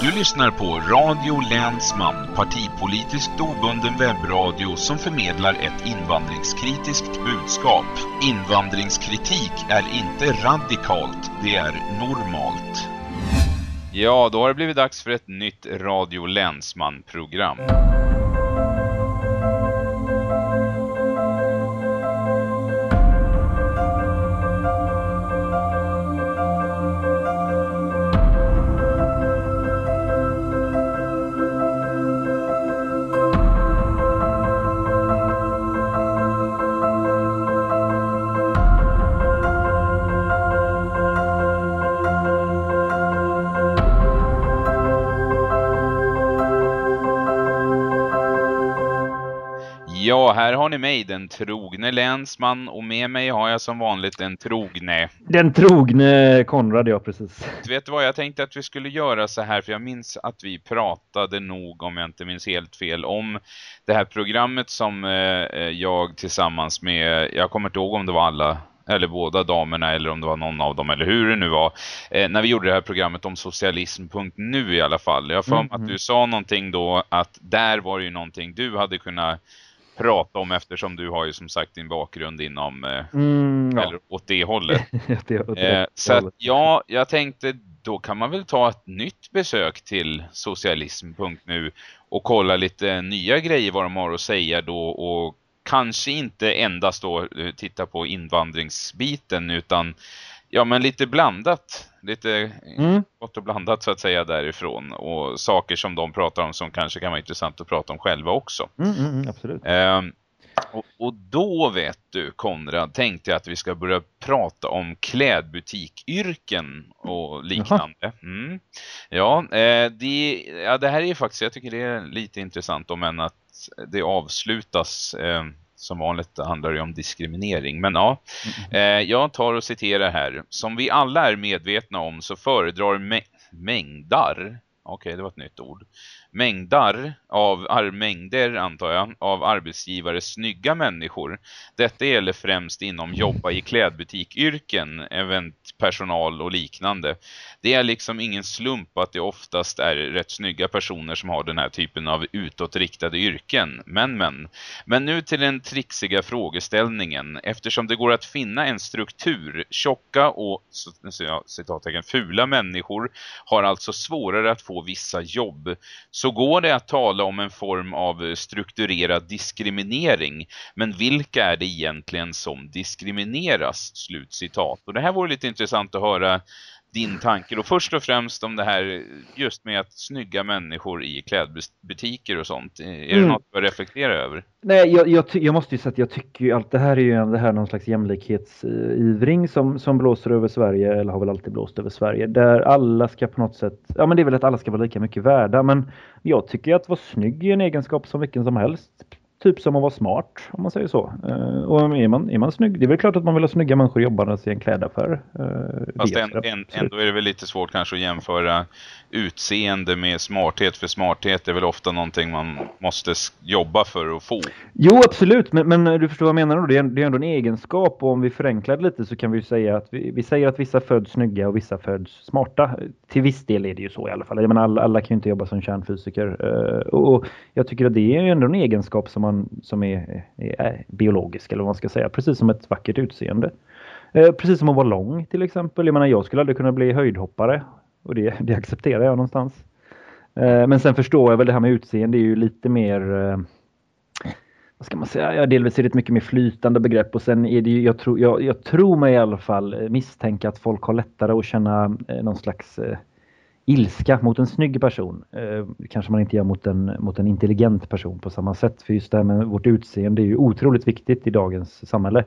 Du lyssnar på Radio Länsman, partipolitiskt obunden webbradio som förmedlar ett invandringskritiskt budskap. Invandringskritik är inte radikalt, det är normalt. Ja, då har det blivit dags för ett nytt Radio Länsman-program. Ni mig, den trogne länsman och med mig har jag som vanligt den trogne. Den trogne Konrad, ja precis. Vet du vad, jag tänkte att vi skulle göra så här för jag minns att vi pratade nog, om jag inte minns helt fel, om det här programmet som eh, jag tillsammans med, jag kommer inte ihåg om det var alla eller båda damerna eller om det var någon av dem eller hur det nu var eh, när vi gjorde det här programmet om socialism.nu i alla fall. Jag får mm, att du sa någonting då att där var ju någonting du hade kunnat prata om eftersom du har ju som sagt din bakgrund inom eh, mm, eller åt det hållet. det, åt det, eh, så att, ja, jag tänkte då kan man väl ta ett nytt besök till socialism.nu och kolla lite nya grejer vad de har att säga då och kanske inte endast då eh, titta på invandringsbiten utan ja men lite blandat lite mm. gott och blandat så att säga därifrån och saker som de pratar om som kanske kan vara intressant att prata om själva också. Mm, mm, mm absolut. Um, och, och, då vet du Konrad tänkte jag att vi ska börja prata om klädbutikyrken och liknande. Mm. Ja, eh, det, ja, det här är ju faktiskt, jag tycker det är lite intressant om än att det avslutas eh, som vanligt handlar det om diskriminering. Men ja, eh, jag tar och citerar här. Som vi alla är medvetna om så föredrar mängdar, okej okay, det var ett nytt ord, mängder av mängder antar jag av arbetsgivare snygga människor. Detta gäller främst inom jobba i klädbutikyrken, eventpersonal och liknande. Det är liksom ingen slump att det oftast är rätt snygga personer som har den här typen av utåtriktade yrken. Men men. Men nu till den trixiga frågeställningen. Eftersom det går att finna en struktur, tjocka och citattecken, fula människor har alltså svårare att få vissa jobb så går det att tala om en form av eh, strukturerad diskriminering. Men vilka är det egentligen som diskrimineras? Slutcitat. Och det här vore lite intressant att höra din tanke. Och först och främst om det här just med att snygga människor i klädbutiker och sånt. Är mm. det något du reflektera över? Nej, jag, jag, jag, måste ju säga att jag tycker ju allt det här är ju det här någon slags jämlikhetsivring som, som blåser över Sverige eller har väl alltid blåst över Sverige. Där alla ska på något sätt, ja men det är väl att alla ska vara lika mycket värda men jag tycker att vara snygg är en egenskap som vilken som helst typ som att vara smart om man säger så. Uh, och är man, är man snygg, det är väl klart att man vill ha snygga människor jobbandes i en klädaffär. Uh, Fast en, en, ändå är det väl lite svårt kanske att jämföra utseende med smarthet. För smarthet är väl ofta någonting man måste jobba för att få. Jo, absolut. Men, men du förstår vad jag menar då. Det är, det är ändå en egenskap och om vi förenklar lite så kan vi säga att vi, vi säger att vissa föds snygga och vissa föds smarta. Till viss del är det ju så i alla fall. Jag menar, alla, alla kan ju inte jobba som kärnfysiker. Uh, och jag tycker att det är ändå en egenskap som, man, som är, är, är biologisk eller vad man ska säga. Precis som ett vackert utseende. Eh, precis som att vara lång till exempel. Jag menar, jag skulle aldrig kunna bli höjdhoppare och det, det accepterar jag någonstans. Eh, men sen förstår jag väl det här med utseende är ju lite mer eh, vad ska man säga, ja, delvis är det ett mycket mer flytande begrepp och sen är det ju, jag tror, jag, jag tror mig i alla fall misstänka att folk har lättare att känna eh, någon slags eh, ilska mot en snygg person. Eh, kanske man inte gör mot en, mot en intelligent person på samma sätt. För just det här med vårt utseende är ju otroligt viktigt i dagens samhälle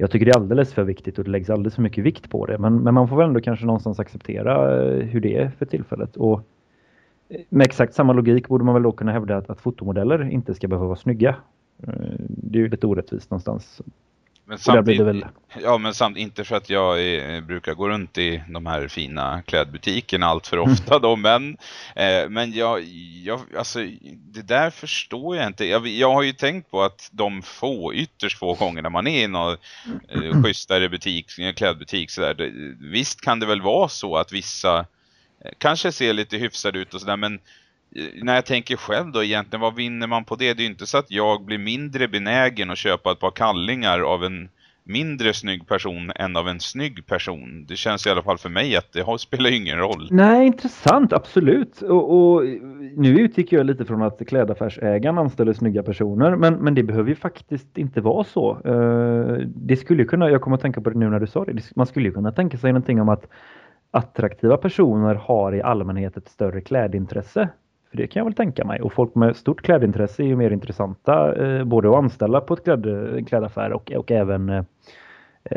jag tycker det är alldeles för viktigt och det läggs alldeles för mycket vikt på det. Men, men man får väl ändå kanske någonstans acceptera eh, hur det är för tillfället. Och eh, med exakt samma logik borde man väl då kunna hävda att, att fotomodeller inte ska behöva vara snygga. Eh, det är ju lite orättvist någonstans. Men där samtidigt, väl... ja, men samt, inte för att jag är, brukar gå runt i de här fina klädbutikerna allt för ofta då, men, eh, men jag, jag, alltså, det där förstår jag inte. Jag, jag har ju tänkt på att de få, ytterst få gånger när man är i någon eh, schysstare butik, klädbutik sådär, det, visst kan det väl vara så att vissa eh, kanske ser lite hyfsade ut och sådär, men när jag tänker själv då egentligen, vad vinner man på det? Det är ju inte så att jag blir mindre benägen att köpa ett par kallingar av en mindre snygg person än av en snygg person. Det känns i alla fall för mig att det har, spelar ingen roll. Nej, intressant, absolut. Och, och nu utgick jag lite från att klädaffärsägaren anställer snygga personer, men, men det behöver ju faktiskt inte vara så. Eh, det skulle kunna, jag kommer att tänka på det nu när du sa det, man skulle ju kunna tänka sig någonting om att attraktiva personer har i allmänhet ett större klädintresse. För det kan jag väl tänka mig. Och folk med stort klädintresse är ju mer intressanta eh, både att anställa på ett kläd, klädaffär och, och även eh,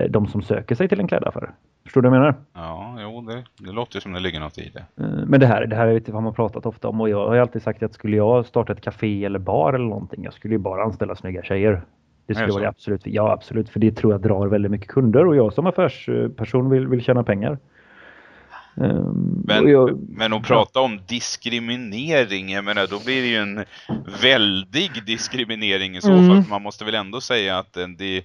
de som söker sig till en klädaffär. Förstår du vad jag menar? Ja, jo, det, det låter som det ligger något i det. Eh, Men det här, det här är lite vad man pratat ofta om och jag har ju alltid sagt att skulle jag starta ett café eller bar eller någonting, jag skulle ju bara anställa snygga tjejer. Det skulle vara absolut. Ja, absolut. För det tror jag drar väldigt mycket kunder och jag som affärsperson vill, vill tjäna pengar. Ehm, Men, jag, men att prata om diskriminering, jag menar, då blir det ju en väldig diskriminering i så Mm. fall. Man måste väl ändå säga att den- det,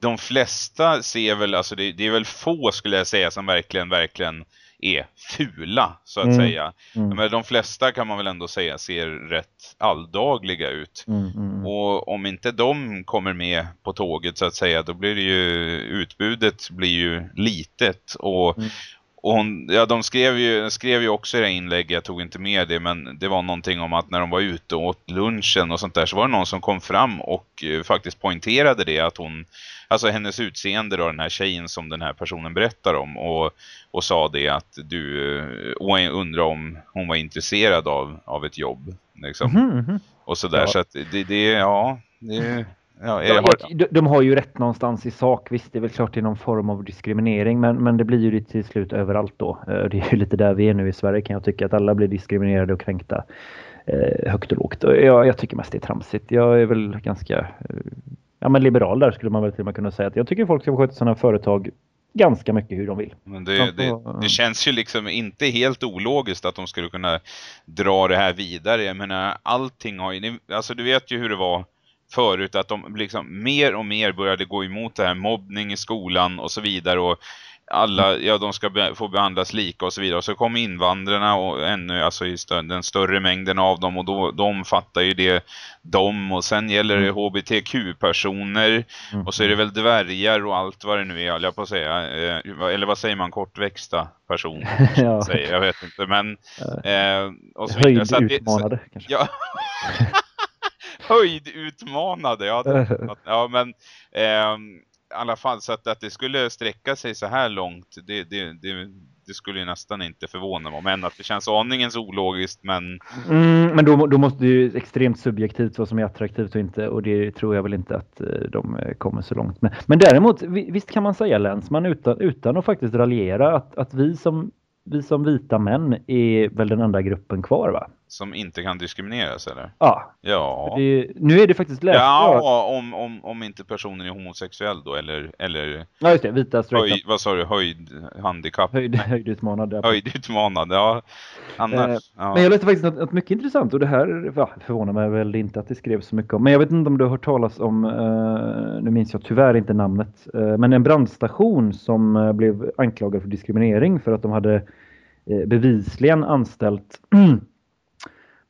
de flesta ser väl, alltså det, det är väl få skulle jag säga som verkligen, verkligen är fula så att Mm. säga. Mm. Men de flesta kan man väl ändå säga ser rätt alldagliga ut. mm, mm, mm. Och om inte de kommer med på tåget så att säga, då blir det ju, utbudet blir ju litet. Och, Mm. Och hon, ja, de skrev ju, skrev ju också i det inlägget, jag tog inte med det, men det var någonting om att när de var ute och åt lunchen och sånt där så var det någon som kom fram och eh, faktiskt poängterade det att hon, alltså hennes utseende då, den här tjejen som den här personen berättar om och, och sa det att du, eh, undrar om hon var intresserad av, av ett jobb. Liksom Mhm, mhm. och sådär. Ja. Så att det, det, ja, det, ja, Ja, jag har, de, de har ju rätt någonstans i sak. Visst, det är väl klart det är någon form av diskriminering, men, men det blir ju det till slut överallt då. Eh, Det är ju lite där vi är nu i Sverige kan jag tycka, att alla blir diskriminerade och kränkta eh, högt och lågt. Jag, jag tycker mest det är tramsigt. Jag är väl ganska eh, ja, men liberal där skulle man väl till och med kunna säga. Att jag tycker folk ska sköta sina företag ganska mycket hur de vill. men det, det, det känns ju liksom inte helt ologiskt att de skulle kunna dra det här vidare. Jag menar, allting har ju, alltså du vet ju hur det var förut att de liksom mer och mer började gå emot det här mobbning i skolan och så vidare och alla, ja de ska be, få behandlas lika och så vidare. Och så kom invandrarna och ännu, alltså stö, den större mängden av dem och då, de fattar ju det, de och sen gäller det hbtq-personer Mm. och så är det väl dvärgar och allt vad det nu är, höll jag på att säga. Eh, eller vad säger man, kortväxta personer? ja. säger, jag vet inte, men eh, och så vidare. Så att det- Höjdutmanade kanske. Ja. Höjdutmanade, ja. Det, ja men ehm, i alla fall så att, att det skulle sträcka sig så här långt, det, det, det, det skulle ju nästan inte förvåna mig. Men att det känns aningens ologiskt, men Mm, men då, då måste det ju extremt subjektivt vad som är attraktivt och inte och det tror jag väl inte att eh, de eh, kommer så långt med. Men däremot vi- visst kan man säga Länsman utan, utan att faktiskt raljera att, att vi som vi som vita män är väl den enda gruppen kvar va? Som inte kan diskrimineras eller? Ja. Ja. Det, nu är det faktiskt läsbart. Ja, om, om, om inte personen är homosexuell då, eller, eller Ja just det, vita höj, vad sa du, höjd handikapp? Höjd, höjdutmanade. Höjdutmanad, ja. Annars, Eh, ja. Men jag läste faktiskt något, något mycket intressant och det här ja, förvånar mig väl inte att det skrevs så mycket om. Men jag vet inte om du har hört talas om, eh, nu minns jag tyvärr inte namnet, eh, men en brandstation som eh, blev anklagad för diskriminering för att de hade eh, bevisligen anställt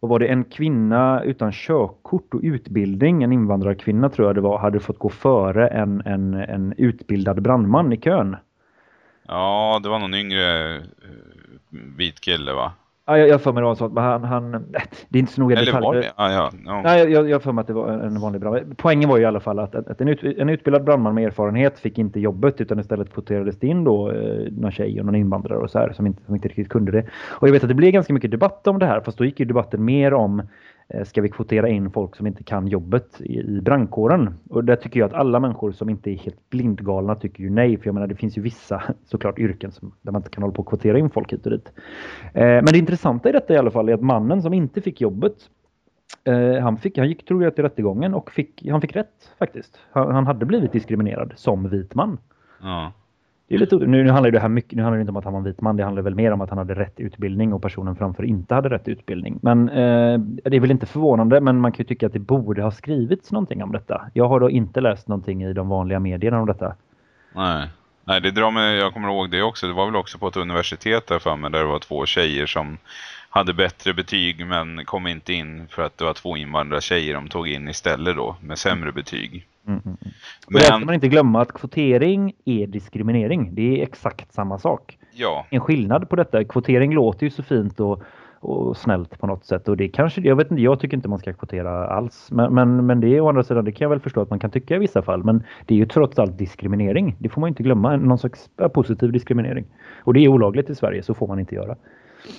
vad var det, en kvinna utan körkort och utbildning, en invandrarkvinna tror jag det var, hade fått gå före en, en, en utbildad brandman i kön. ja, det var någon yngre eh, vit kille va? Ja, jag jag för mig det var så att men han, han, det är inte så noga Eller detaljer. var det? Ja, ja. ja. Nej, jag- jag för mig att det var en vanlig brandman. Poängen var ju i alla fall att, att, en, ut, en utbildad brandman med erfarenhet fick inte jobbet utan istället kvoterades det in då eh, någon tjej och någon invandrare och så här som inte, som inte riktigt kunde det. Och jag vet att det blev ganska mycket debatt om det här fast då gick ju debatten mer om Eh, ska vi kvotera in folk som inte kan jobbet i, i brandkåren? Och där tycker jag att alla människor som inte är helt blindgalna tycker ju nej. För jag menar det finns ju vissa såklart yrken som, där man inte kan hålla på att kvotera in folk hit och dit. Eh, men det intressanta i detta i alla fall är att mannen som inte fick jobbet Eh, han, fick, han gick, tror jag, till rättegången och fick, han fick rätt faktiskt. Han, han hade blivit diskriminerad som vit man. Ja. Det är lite, nu, nu handlar det här mycket, nu handlar det inte om att han var en vit man, det handlar väl mer om att han hade rätt utbildning och personen framför inte hade rätt utbildning. Men eh, det är väl inte förvånande, men man kan ju tycka att det borde ha skrivits någonting om detta. Jag har då inte läst någonting i de vanliga medierna om detta. Nej. Nej, det drar mig, jag kommer ihåg det också. Det var väl också på ett universitet där för mig där det var två tjejer som hade bättre betyg men kom inte in för att det var två invandrartjejer de tog in istället då med sämre betyg. Mm, mm, mm. Men ska man inte glömma att kvotering är diskriminering. Det är exakt samma sak. Ja. En skillnad på detta. Kvotering låter ju så fint och, och snällt på något sätt. Och det kanske, jag vet inte, jag tycker inte man ska kvotera alls. Men, men, men det är å andra sidan, det kan jag väl förstå att man kan tycka i vissa fall. Men det är ju trots allt diskriminering. Det får man inte glömma. Någon slags positiv diskriminering. Och det är olagligt i Sverige, så får man inte göra.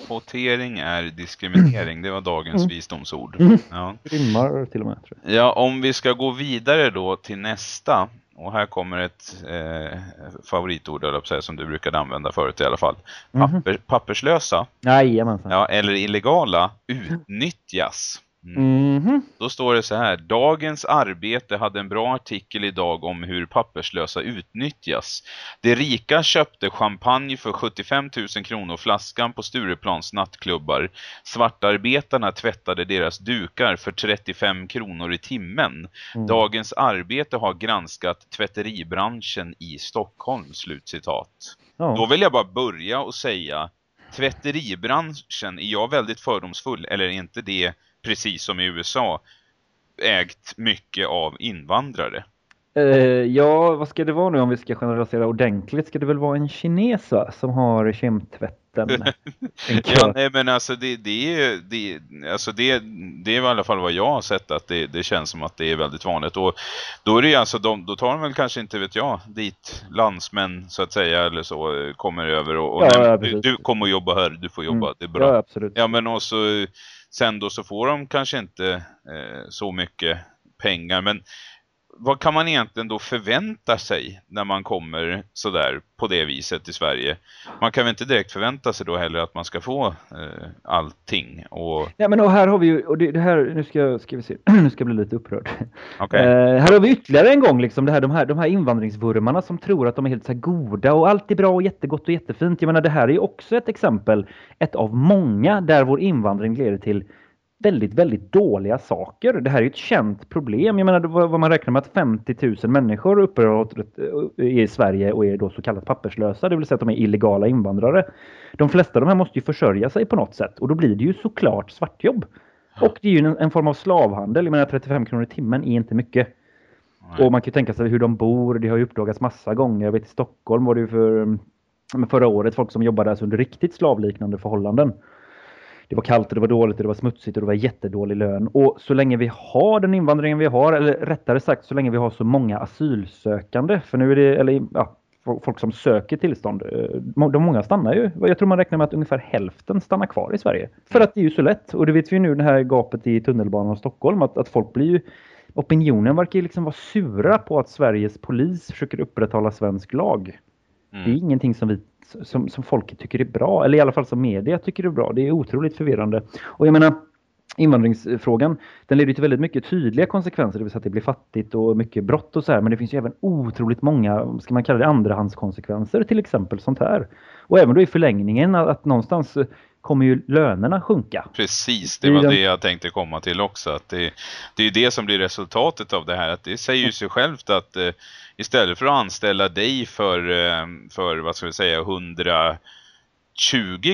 Kvotering är diskriminering, det var dagens mm. visdomsord. Mm. Ja. Rimmar till och med. Tror jag. Ja, om vi ska gå vidare då till nästa. Och här kommer ett eh, favoritord eller som du brukade använda förut i alla fall. Mhm. Papper, papperslösa. Jajamensan. Ja, eller illegala utnyttjas. Mm. Mm. Då står det så här. Dagens arbete hade en bra artikel idag om hur papperslösa utnyttjas. De rika köpte champagne för 75 000 kronor flaskan på Stureplans nattklubbar. Svartarbetarna tvättade deras dukar för 35 kronor i timmen. Mm. Dagens arbete har granskat tvätteribranschen i Stockholm. Slutcitat. Ja. Då vill jag bara börja och säga tvätteribranschen, är jag väldigt fördomsfull eller är inte det precis som i USA, ägt mycket av invandrare. Uh, ja, vad ska det vara nu om vi ska generalisera ordentligt? Ska det väl vara en kines va? som har kemtvätten? ja, nej men alltså det, det, är, det, alltså det, det är i alla fall vad jag har sett att det, det känns som att det är väldigt vanligt. Och då är det alltså, de, då tar de väl kanske inte, vet jag, dit landsmän så att säga eller så kommer över och, och ja, nej, ja, du, du kommer jobba här, du får jobba, mm. det är bra. Ja, absolut. Ja, men också Sen då så får de kanske inte eh, så mycket pengar. Men vad kan man egentligen då förvänta sig när man kommer sådär på det viset till Sverige? Man kan väl inte direkt förvänta sig då heller att man ska få eh, allting. Och... Ja, men och här har vi ju, och det, det här, nu ska, ska vi se, nu ska jag bli lite upprörd. Okay. Eh, här har vi ytterligare en gång liksom det här, de, här, de här invandringsvurmarna som tror att de är helt så goda och allt är bra och jättegott och jättefint. Jag menar det här är ju också ett exempel, ett av många där vår invandring leder till väldigt, väldigt dåliga saker. Det här är ett känt problem. Jag menar vad man räknar med att 50 000 människor uppehållet i Sverige och är då så kallat papperslösa, det vill säga att de är illegala invandrare. De flesta av de här måste ju försörja sig på något sätt och då blir det ju såklart svartjobb. Och det är ju en, en form av slavhandel. Jag menar 35 kronor i timmen är inte mycket. Och man kan ju tänka sig hur de bor. Det har ju uppdagats massa gånger. Jag vet i Stockholm var det ju för förra året folk som jobbade alltså under riktigt slavliknande förhållanden det var kallt och det var dåligt och det var smutsigt och det var jättedålig lön. Och så länge vi har den invandringen vi har, eller rättare sagt så länge vi har så många asylsökande, för nu är det, eller ja, folk som söker tillstånd, eh, de många stannar ju. Jag tror man räknar med att ungefär hälften stannar kvar i Sverige. För att det är ju så lätt. Och det vet vi ju nu det här gapet i tunnelbanan i Stockholm, att, att folk blir ju Opinionen verkar ju liksom vara sura på att Sveriges polis försöker upprätthålla svensk lag. Mm. Det är ingenting som vi som, som folket tycker är bra, eller i alla fall som media tycker är bra. Det är otroligt förvirrande. Och jag menar, invandringsfrågan, den leder till väldigt mycket tydliga konsekvenser, det vill säga att det blir fattigt och mycket brott och så här. Men det finns ju även otroligt många, ska man kalla det andrahandskonsekvenser, till exempel sånt här. Och även då i förlängningen att, att någonstans kommer ju lönerna sjunka. Precis, det var det jag tänkte komma till också. Att det, det är det som blir resultatet av det här. Att det säger ju sig självt att eh, istället för att anställa dig för, eh, för vad ska vi säga, 120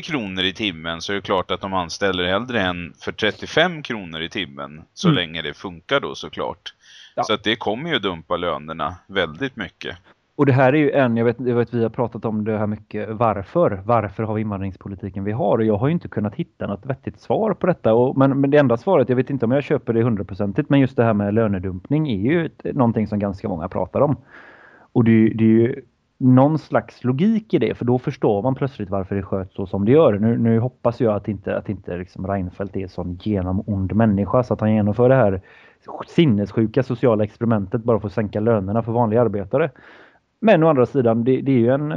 kronor i timmen så är det klart att de anställer hellre än för 35 kronor i timmen så mm. länge det funkar då såklart. Ja. Så att det kommer ju dumpa lönerna väldigt mycket. Och det här är ju en, jag vet, jag vet vi har pratat om det här mycket, varför? Varför har vi invandringspolitiken vi har? Och jag har ju inte kunnat hitta något vettigt svar på detta. Och, men, men det enda svaret, jag vet inte om jag köper det hundraprocentigt, men just det här med lönedumpning är ju ett, någonting som ganska många pratar om. Och det, det är ju någon slags logik i det, för då förstår man plötsligt varför det sköts så som det gör. Nu, nu hoppas jag att inte, att inte liksom Reinfeldt är en sån genomond människa så att han genomför det här sinnessjuka sociala experimentet bara för att sänka lönerna för vanliga arbetare. Men å andra sidan, det, det är ju en,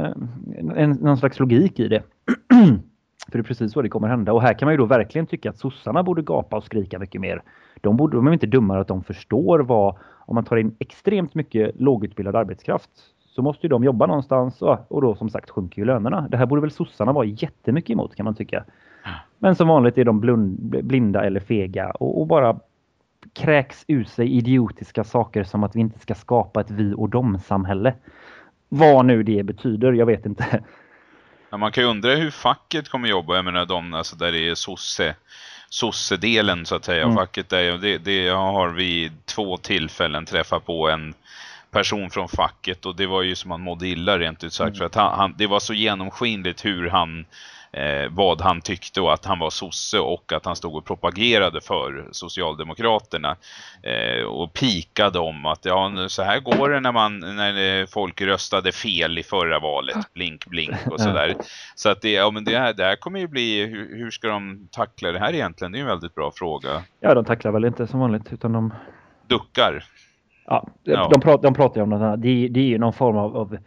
en, någon slags logik i det. för det är precis så det kommer hända. Och här kan man ju då verkligen tycka att sossarna borde gapa och skrika mycket mer. De, borde, de är inte dummare att de förstår vad, om man tar in extremt mycket lågutbildad arbetskraft så måste ju de jobba någonstans och, då som sagt sjunker ju lönerna. Det här borde väl sossarna vara jättemycket emot kan man tycka. Men som vanligt är de blund, blinda eller fega och, och, bara kräks ur sig idiotiska saker som att vi inte ska skapa ett vi och dom-samhälle. Vad nu det betyder, jag vet inte. Ja, man kan ju undra hur facket kommer jobba. Jag menar de alltså där det är sosse, sosse-delen så att säga. Mm. Facket där, det, det har vi två tillfällen träffat på en person från facket och det var ju som han mådde illa rent ut sagt. Mm. För att han, han, det var så genomskinligt hur han eh, vad han tyckte och att han var sosse och att han stod och propagerade för Socialdemokraterna eh, och pikade om att ja, så här går det när, man, när folk röstade fel i förra valet, blink blink och sådär. Så att det, ja, men det, här, det här kommer ju bli, hur, hur ska de tackla det här egentligen? Det är en väldigt bra fråga. Ja, de tacklar väl inte som vanligt utan de... Duckar. Ja, ja. De, pratar, de pratar ju om det här. Det, är ju någon form av, av Eh,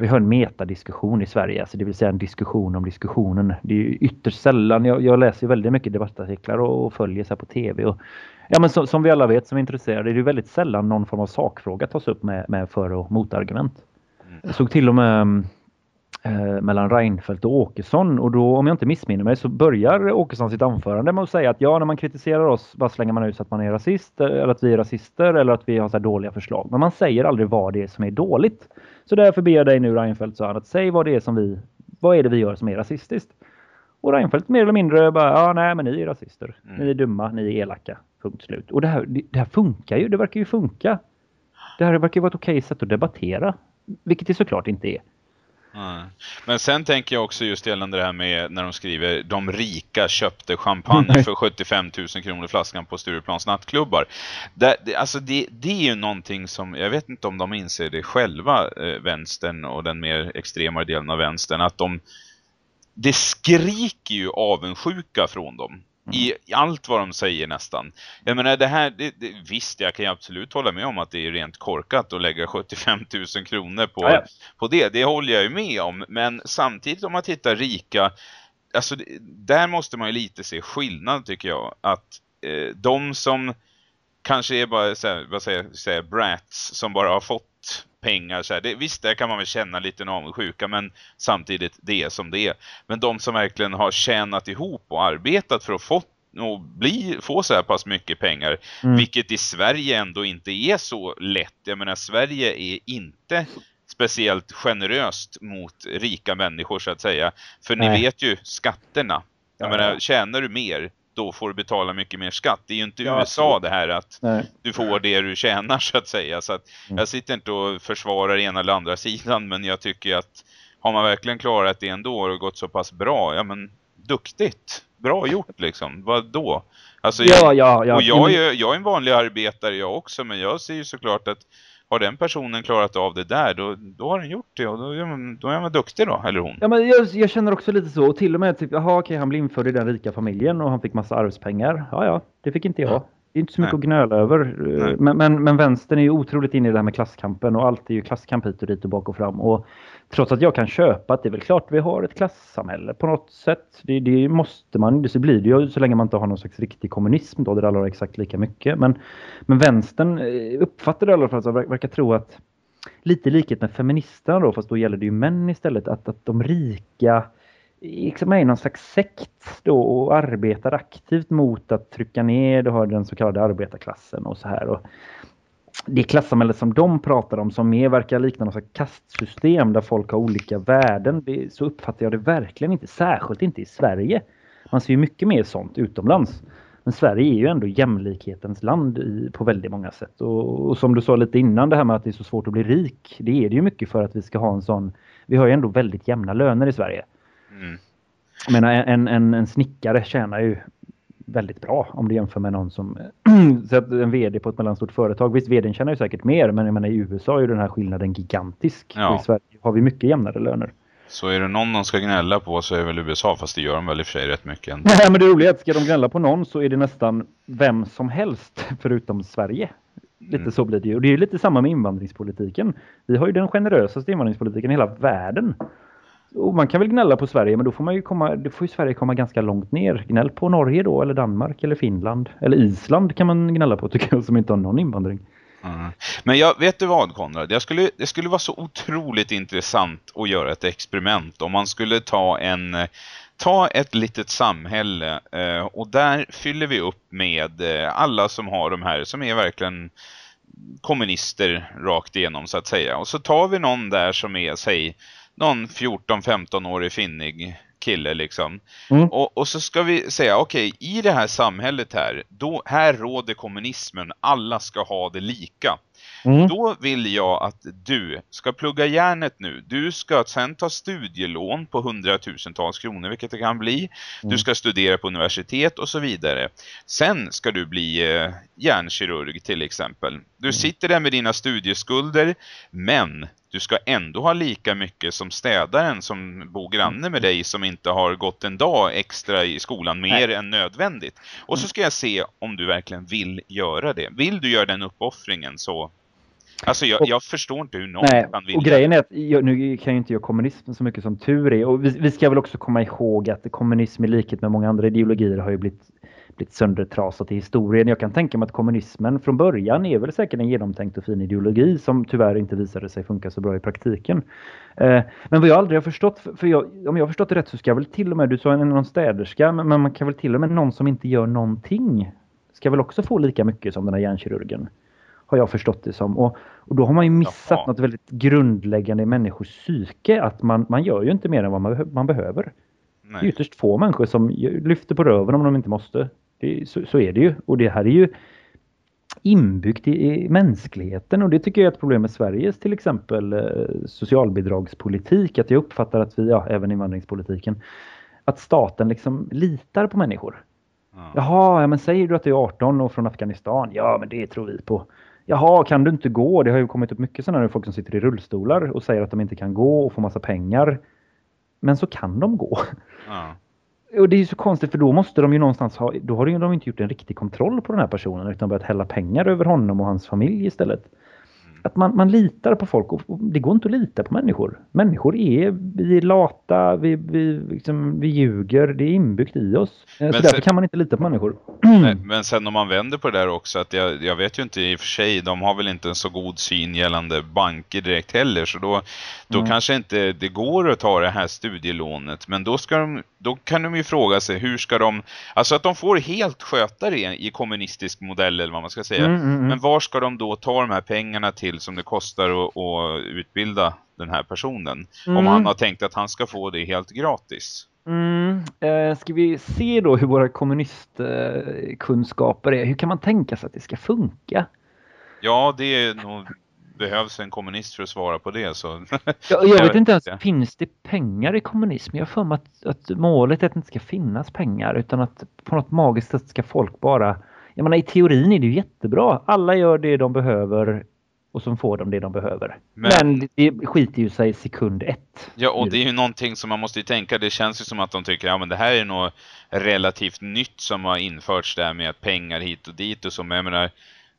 vi har en metadiskussion i Sverige, alltså det vill säga en diskussion om diskussionen. Det är ytterst sällan, jag, jag läser väldigt mycket debattartiklar och, och följer så på tv. Och, ja, men så, som vi alla vet som är intresserade, det är väldigt sällan någon form av sakfråga tas upp med, med för och motargument. Mm. Jag såg till och med eh, mellan Reinfeldt och Åkesson och då om jag inte missminner mig så börjar Åkesson sitt anförande med att säga att ja när man kritiserar oss bara slänger man ut att man är rasist eller att vi är rasister eller att vi har så dåliga förslag. Men man säger aldrig vad det är som är dåligt. Så därför ber jag dig nu Reinfeldt, sa han, att säg vad det är som vi, vad är det vi gör som är rasistiskt? Och Reinfeldt mer eller mindre bara, ja nej men ni är rasister. Mm. Ni är dumma, ni är elaka. Punkt slut. Och det här, det här funkar ju, det verkar ju funka. Det här verkar ju vara ett okej sätt att debattera. Vilket det såklart inte är. Mm. Men sen tänker jag också just gällande det här med när de skriver de rika köpte champagne för 75 000 kronor flaskan på Stureplans nattklubbar. Det, det, alltså det, det är ju någonting som, jag vet inte om de inser det själva, eh, vänstern och den mer extrema delen av vänstern, att de det skriker ju avundsjuka från dem i, i, allt vad de säger nästan. Jag menar det här, det, det, visst jag kan ju absolut hålla med om att det är rent korkat att lägga 75 000 kronor på, ja. på det. Det håller jag ju med om. Men samtidigt om man tittar rika, alltså där måste man ju lite se skillnad tycker jag. Att eh, de som kanske är bara så här, vad säger, säger brats som bara har fått pengar. Så här. Det, visst, där kan man väl känna lite avundsjuka men samtidigt det är som det är. Men de som verkligen har tjänat ihop och arbetat för att få och bli, få så här pass mycket pengar. Mm. Vilket i Sverige ändå inte är så lätt. Jag menar, Sverige är inte speciellt generöst mot rika människor så att säga. För Nej. ni vet ju skatterna. Jag ja. menar, tjänar du mer då får du betala mycket mer skatt. Det är ju inte ja, USA det här att Nej. du får det du tjänar så att säga. Så att mm. jag sitter inte och försvarar ena eller andra sidan men jag tycker att har man verkligen klarat det ändå och gått så pass bra, ja men duktigt. Bra gjort liksom. Vad då? Alltså, ja, ja, ja. Och jag är, jag är en vanlig arbetare jag också men jag ser ju såklart att har den personen klarat av det där, då, då har den gjort det och då, då är man duktig då, eller hon. Ja, men jag, jag känner också lite så, och till och med typ, jaha okej, han blev införd i den rika familjen och han fick massa arvspengar. Ja, ja, det fick inte jag. Ja. Det är inte så mycket Nej. att gnöla över. Men, men, men vänstern är ju otroligt inne i det här med klasskampen och allt är ju klasskamp hit och dit och bak och fram. Och trots att jag kan köpa att det är väl klart vi har ett klassamhälle på något sätt. Det, det måste man, det så blir det ju så länge man inte har någon slags riktig kommunism då där alla har exakt lika mycket. Men, men vänstern eh, uppfattar det i alla fall så verkar tro att lite likhet med feministerna då, fast då gäller det ju män istället, att, att de rika liksom är i någon slags sekt då och arbetar aktivt mot att trycka ner det har den så kallade arbetarklassen och så här. Och det klassamhället som de pratar om som mer verkar likna något kastsystem där folk har olika värden. Det, så uppfattar jag det verkligen inte, särskilt inte i Sverige. Man ser ju mycket mer sånt utomlands. Men Sverige är ju ändå jämlikhetens land i, på väldigt många sätt. Och, och, som du sa lite innan det här med att det är så svårt att bli rik. Det är det ju mycket för att vi ska ha en sån... Vi har ju ändå väldigt jämna löner i Sverige. Mm. Jag menar, en, en, en snickare tjänar ju väldigt bra om du jämför med någon som så en vd på ett mellanstort företag. Visst, vdn tjänar ju säkert mer, men jag menar i USA är ju den här skillnaden gigantisk. Ja. I Sverige har vi mycket jämnare löner. Så är det någon de ska gnälla på så är det väl USA, fast det gör de väl i och för sig rätt mycket. Ändå. Nej, men det roliga är att ska de gnälla på någon så är det nästan vem som helst förutom Sverige. Lite mm. så blir det ju. Och det är ju lite samma med invandringspolitiken. Vi har ju den generösaste invandringspolitiken i hela världen. Och man kan väl gnälla på Sverige men då får man ju komma, då får ju Sverige komma ganska långt ner. Gnäll på Norge då eller Danmark eller Finland. Eller Island kan man gnälla på tycker jag som inte har någon invandring. Mm. Men jag vet du vad Konrad, jag skulle, det skulle vara så otroligt intressant att göra ett experiment om man skulle ta en ta ett litet samhälle eh, och där fyller vi upp med eh, alla som har de här som är verkligen kommunister rakt igenom så att säga. Och så tar vi någon där som är, säg, någon 14-15-årig finnig kille liksom. Mm. Och, och, så ska vi säga, okej, okay, i det här samhället här, då, här råder kommunismen, alla ska ha det lika. Mm. Då vill jag att du ska plugga järnet nu. Du ska sen ta studielån på hundratusentals kronor, vilket det kan bli. Mm. Du ska studera på universitet och så vidare. Sen ska du bli eh, hjärnkirurg till exempel. Du mm. sitter där med dina studieskulder, men du ska ändå ha lika mycket som städaren som bor granne med dig som inte har gått en dag extra i skolan mer Nej. än nödvändigt. Och så mm. ska jag se om du verkligen vill göra det. Vill du göra den uppoffringen så Alltså jag, och, jag, förstår inte hur någon nej, kan vilja. Och grejen är att jag, nu kan jag inte göra kommunism så mycket som tur är. Och vi, vi, ska väl också komma ihåg att kommunism i likhet med många andra ideologier har ju blivit, blivit söndertrasat i historien. Jag kan tänka mig att kommunismen från början är väl säkert en genomtänkt och fin ideologi som tyvärr inte visade sig funka så bra i praktiken. Eh, men vad jag aldrig har förstått, för jag, om jag har förstått det rätt så ska väl till och med, du sa en, någon städerska, men, men man kan väl till och med någon som inte gör någonting ska väl också få lika mycket som den här hjärnkirurgen har jag förstått det som. Och, och då har man ju missat Jaha. något väldigt grundläggande i människors psyke. Att man, man gör ju inte mer än vad man, man behöver. Nej. Det är ytterst få människor som lyfter på röven om de inte måste. Det, så, så, är det ju. Och det här är ju inbyggt i, i, mänskligheten och det tycker jag är ett problem med Sveriges till exempel eh, socialbidragspolitik. Att jag uppfattar att vi, ja även invandringspolitiken, att staten liksom litar på människor. Ja. Jaha, ja, men säger du att du är 18 och från Afghanistan? Ja, men det tror vi på. Jaha, kan du inte gå? Det har ju kommit upp mycket sådana folk som sitter i rullstolar och säger att de inte kan gå och får massa pengar. Men så kan de gå. Ja. Och det är ju så konstigt för då måste de ju någonstans ha, då har de inte gjort en riktig kontroll på den här personen utan börjat hälla pengar över honom och hans familj istället att man, man litar på folk och, det går inte att lita på människor. Människor är, vi är lata, vi, vi, liksom, vi ljuger, det är inbyggt i oss. Eh, men så sen, därför kan man inte lita på människor. Men, men sen om man vänder på det där också, att jag, jag vet ju inte i och för sig, de har väl inte en så god syn gällande banker direkt heller, så då, då mm. kanske inte det går att ta det här studielånet. Men då, ska de, då kan de ju fråga sig, hur ska de, alltså att de får helt sköta det i kommunistisk modell eller vad man ska säga. Mm, mm, mm. men var ska de då ta de här pengarna till som det kostar att, att utbilda den här personen. Mm. Om han har tänkt att han ska få det helt gratis. Mm. Eh, ska vi se då hur våra kommunistkunskaper är? Hur kan man tänka sig att det ska funka? Ja, det är nog behövs en kommunist för att svara på det. Så. jag, jag vet inte ens, finns det pengar i kommunism? Jag har att, att målet är att det inte ska finnas pengar utan att på något magiskt sätt ska folk bara... Jag menar, i teorin är det ju jättebra. Alla gör det de behöver och så får de det de behöver. Men, Men det skiter ju sig sekund ett. Ja, och det är ju någonting som man måste ju tänka. Det känns ju som att de tycker, ja men det här är nog relativt nytt som har införts där med pengar hit och dit och så. Men jag menar,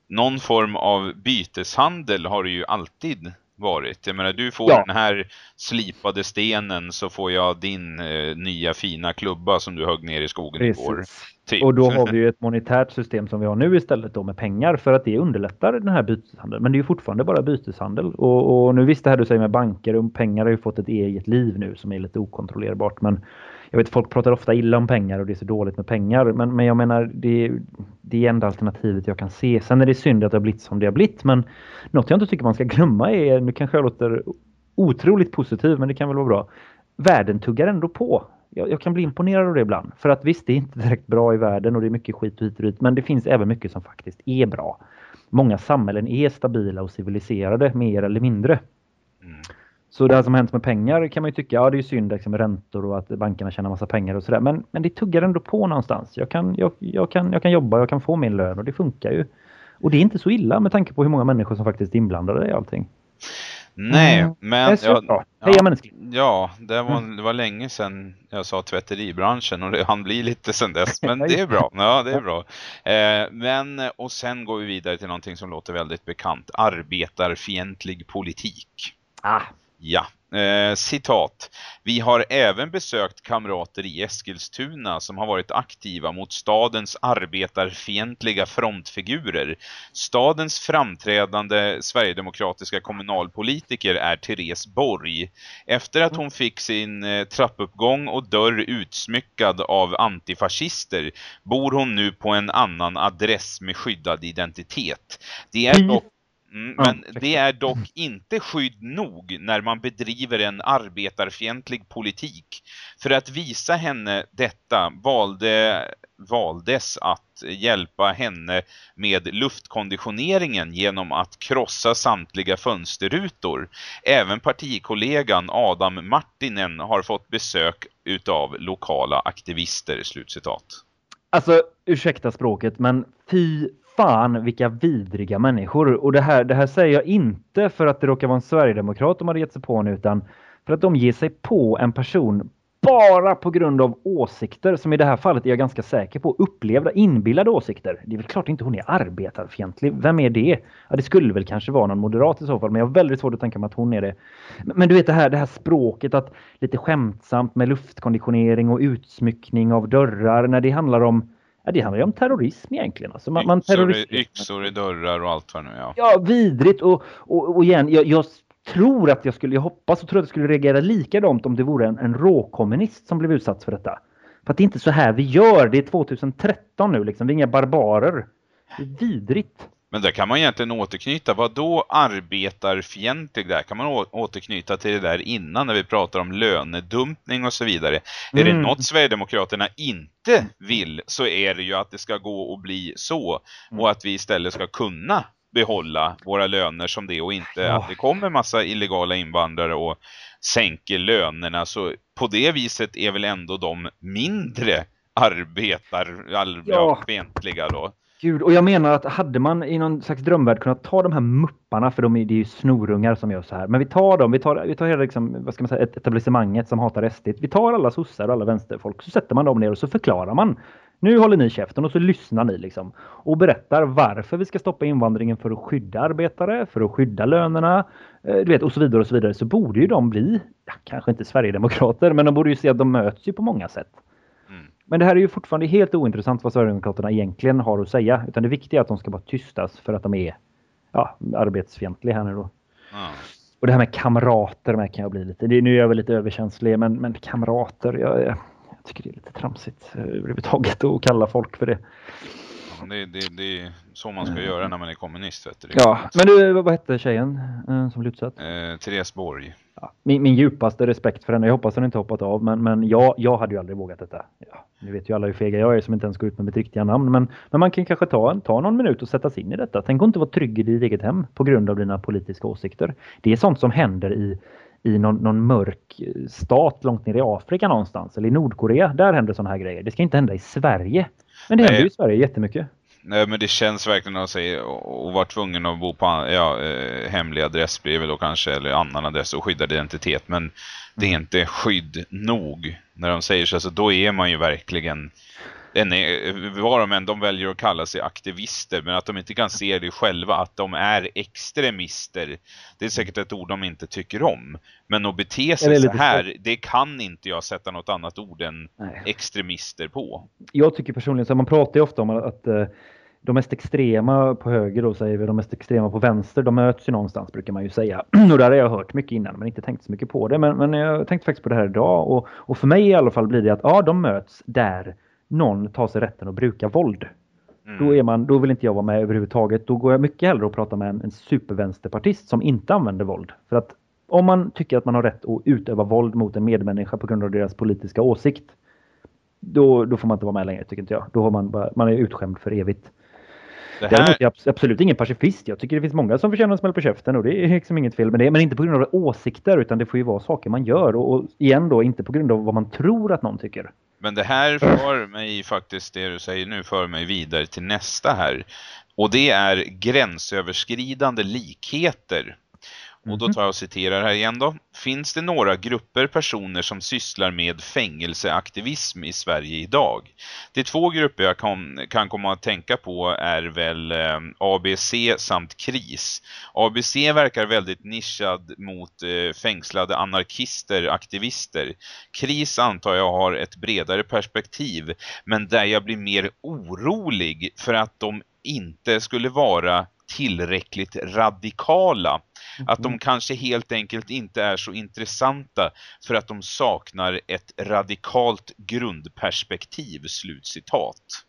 någon form av byteshandel har det ju alltid varit. Jag menar, du får ja. den här slipade stenen så får jag din eh, nya fina klubba som du högg ner i skogen Precis. igår. Typ. Och då har vi ju ett monetärt system som vi har nu istället då med pengar för att det underlättar den här byteshandeln. Men det är ju fortfarande bara byteshandel. Och, och nu visst det här du säger med banker och pengar har ju fått ett eget liv nu som är lite okontrollerbart. Men jag vet folk pratar ofta illa om pengar och det är så dåligt med pengar. Men, men jag menar det, det är enda alternativet jag kan se. Sen är det synd att det har blivit som det har blivit. Men något jag inte tycker man ska glömma är, nu kanske jag låter otroligt positiv men det kan väl vara bra. Världen tuggar ändå på jag, jag, kan bli imponerad av det ibland. För att visst, det är inte direkt bra i världen och det är mycket skit hit och dit. Men det finns även mycket som faktiskt är bra. Många samhällen är stabila och civiliserade, mer eller mindre. Mm. Så det här som hänt med pengar kan man ju tycka, ja det är synd liksom, med räntor och att bankerna tjänar massa pengar och sådär. Men, men det tuggar ändå på någonstans. Jag kan, jag, jag, kan, jag kan jobba, jag kan få min lön och det funkar ju. Och det är inte så illa med tanke på hur många människor som faktiskt är inblandade i allting. Nej, mm. men... Ja, ja, ja det, var, mm. det var länge sedan jag sa tvätteribranschen och det han blir lite sedan dess. Men det är bra. Ja, det är bra. Eh, men, och sen går vi vidare till någonting som låter väldigt bekant. Arbetarfientlig politik. Ah. Ja, Eh, citat. Vi har även besökt kamrater i Eskilstuna som har varit aktiva mot stadens arbetarfientliga frontfigurer. Stadens framträdande sverigedemokratiska kommunalpolitiker är Therese Borg. Efter att hon fick sin eh, trappuppgång och dörr utsmyckad av antifascister bor hon nu på en annan adress med skyddad identitet. Det är dock Mm, men det är dock inte skydd nog när man bedriver en arbetarfientlig politik. För att visa henne detta valde, valdes att hjälpa henne med luftkonditioneringen genom att krossa samtliga fönsterrutor. Även partikollegan Adam Martinen har fått besök utav lokala aktivister, slutcitat. Alltså, ursäkta språket, men fy fan vilka vidriga människor. Och det här, det här säger jag inte för att det råkar vara en Sverigedemokrat de hade gett sig på nu utan för att de ger sig på en person bara på grund av åsikter som i det här fallet är jag ganska säker på upplevda, inbillade åsikter. Det är väl klart inte hon är arbetarfientlig. Vem är det? Ja, det skulle väl kanske vara någon moderat i så fall, men jag har väldigt svårt att tänka mig att hon är det. Men du vet det här, det här språket att lite skämtsamt med luftkonditionering och utsmyckning av dörrar när det handlar om Ja, det handlar ju om terrorism egentligen. Alltså man, man yxor, yxor i dörrar och allt vad nu ja. Ja, vidrigt. Och, och, och igen, jag, jag, tror att jag skulle, jag hoppas och tror att jag skulle reagera likadant om det vore en, en råkommunist som blev utsatt för detta. För att det är inte så här vi gör. Det är 2013 nu liksom. Vi är inga barbarer. Det är vidrigt. Men där kan man egentligen återknyta. Vad då arbetarfientlig där? Kan man återknyta till det där innan när vi pratar om lönedumpning och så vidare. Mm. Är det något Sverigedemokraterna inte vill så är det ju att det ska gå och bli så. Mm. Och att vi istället ska kunna behålla våra löner som det och inte ja. att det kommer massa illegala invandrare och sänker lönerna. Så på det viset är väl ändå de mindre arbetarfientliga ja. då. Gud, och jag menar att hade man i någon slags drömvärld kunnat ta de här mupparna, för de är, det är ju snorungar som gör så här, men vi tar dem, vi tar, vi tar hela liksom, vad ska man säga, etablissemanget som hatar SD. Vi tar alla sossar och alla vänsterfolk, så sätter man dem ner och så förklarar man. Nu håller ni käften och så lyssnar ni liksom och berättar varför vi ska stoppa invandringen för att skydda arbetare, för att skydda lönerna, eh, du vet och så vidare och så vidare. Så borde ju de bli, ja, kanske inte Sverigedemokrater, men de borde ju se att de möts ju på många sätt. Men det här är ju fortfarande helt ointressant vad Sverigedemokraterna egentligen har att säga. Utan det viktiga är att de ska bara tystas för att de är ja, arbetsfientliga här nu då. Mm. Och det här med kamrater med kan jag bli lite, det, nu är jag väl lite överkänslig, men, men kamrater, jag, jag, tycker det är lite tramsigt eh, överhuvudtaget att kalla folk för det. Ja, det, det, det är så man ska göra när man är kommunist. Vet du. Ja, men du, vad hette tjejen eh, som blev utsatt? Eh, Therese Borg ja, min, min djupaste respekt för henne. Jag hoppas hon inte hoppat av, men, men jag, jag hade ju aldrig vågat detta. Ja, nu vet ju alla hur fega jag är som inte ens går ut med mitt riktiga namn, men, men man kan kanske ta, ta någon minut och sätta sig in i detta. Tänk att inte vara trygg i ditt eget hem på grund av dina politiska åsikter. Det är sånt som händer i i någon, någon mörk stat långt ner i Afrika någonstans eller i Nordkorea. Där händer sådana här grejer. Det ska inte hända i Sverige. Men det händer ju i Sverige jättemycket. Nej men det känns verkligen att säga och vara tvungen att bo på ja, eh, hemlig adress blir väl då kanske eller annan adress och skyddad identitet men det är mm. inte skydd nog när de säger så, alltså, då är man ju verkligen är, var de än de väljer att kalla sig aktivister men att de inte kan se det själva att de är extremister det är säkert ett ord de inte tycker om men att bete sig så här det kan inte jag sätta något annat ord än Nej. extremister på. Jag tycker personligen så man pratar ju ofta om att, att eh, de mest extrema på höger då säger vi, de mest extrema på vänster, de möts ju någonstans brukar man ju säga. Och där har jag hört mycket innan men inte tänkt så mycket på det. Men, men jag tänkte faktiskt på det här idag och, och för mig i alla fall blir det att ja, de möts där någon tar sig rätten att bruka våld. Mm. Då, är man, då vill inte jag vara med överhuvudtaget. Då går jag mycket hellre och pratar med en, en supervänsterpartist som inte använder våld. För att om man tycker att man har rätt att utöva våld mot en medmänniska på grund av deras politiska åsikt. Då, då får man inte vara med längre tycker inte jag. Då har man, bara, man är utskämd för evigt. Det här... Däremot är jag absolut ingen pacifist. Jag tycker det finns många som förtjänar att smälla på käften och det är liksom inget fel med det. Men inte på grund av åsikter utan det får ju vara saker man gör. Och, och igen då inte på grund av vad man tror att någon tycker. Men det här för mig faktiskt, det du säger nu, för mig vidare till nästa här. Och det är gränsöverskridande likheter. Och då tar jag och citerar här igen då. Finns det några grupper personer som sysslar med fängelseaktivism i Sverige idag? De två grupper jag kan, kan komma att tänka på är väl eh, ABC samt KRIS. ABC verkar väldigt nischad mot eh, fängslade anarkister, aktivister. KRIS antar jag har ett bredare perspektiv men där jag blir mer orolig för att de inte skulle vara tillräckligt radikala. Att de kanske helt enkelt inte är så intressanta för att de saknar ett radikalt grundperspektiv, slutcitat.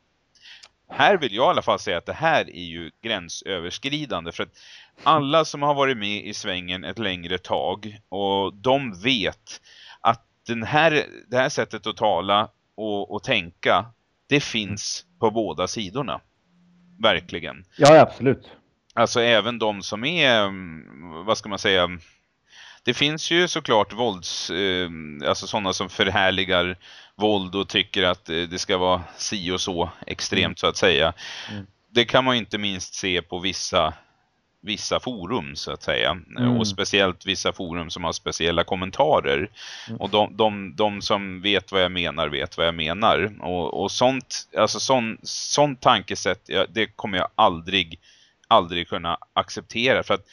Här vill jag i alla fall säga att det här är ju gränsöverskridande för att alla som har varit med i svängen ett längre tag och de vet att den här, det här sättet att tala och, och tänka det finns på båda sidorna. Verkligen. Ja, absolut. Alltså även de som är, mm, vad ska man säga, det finns ju såklart vålds, eh, alltså sådana som förhärligar våld och tycker att eh, det ska vara si och så extremt mm. så att säga. Mm. Det kan man inte minst se på vissa vissa forum så att säga. Mm. Och speciellt vissa forum som har speciella kommentarer. Mm. Och de, de, de, som vet vad jag menar vet vad jag menar. Och, och sånt, alltså sån, sånt tankesätt, det kommer jag aldrig aldrig kunna acceptera för att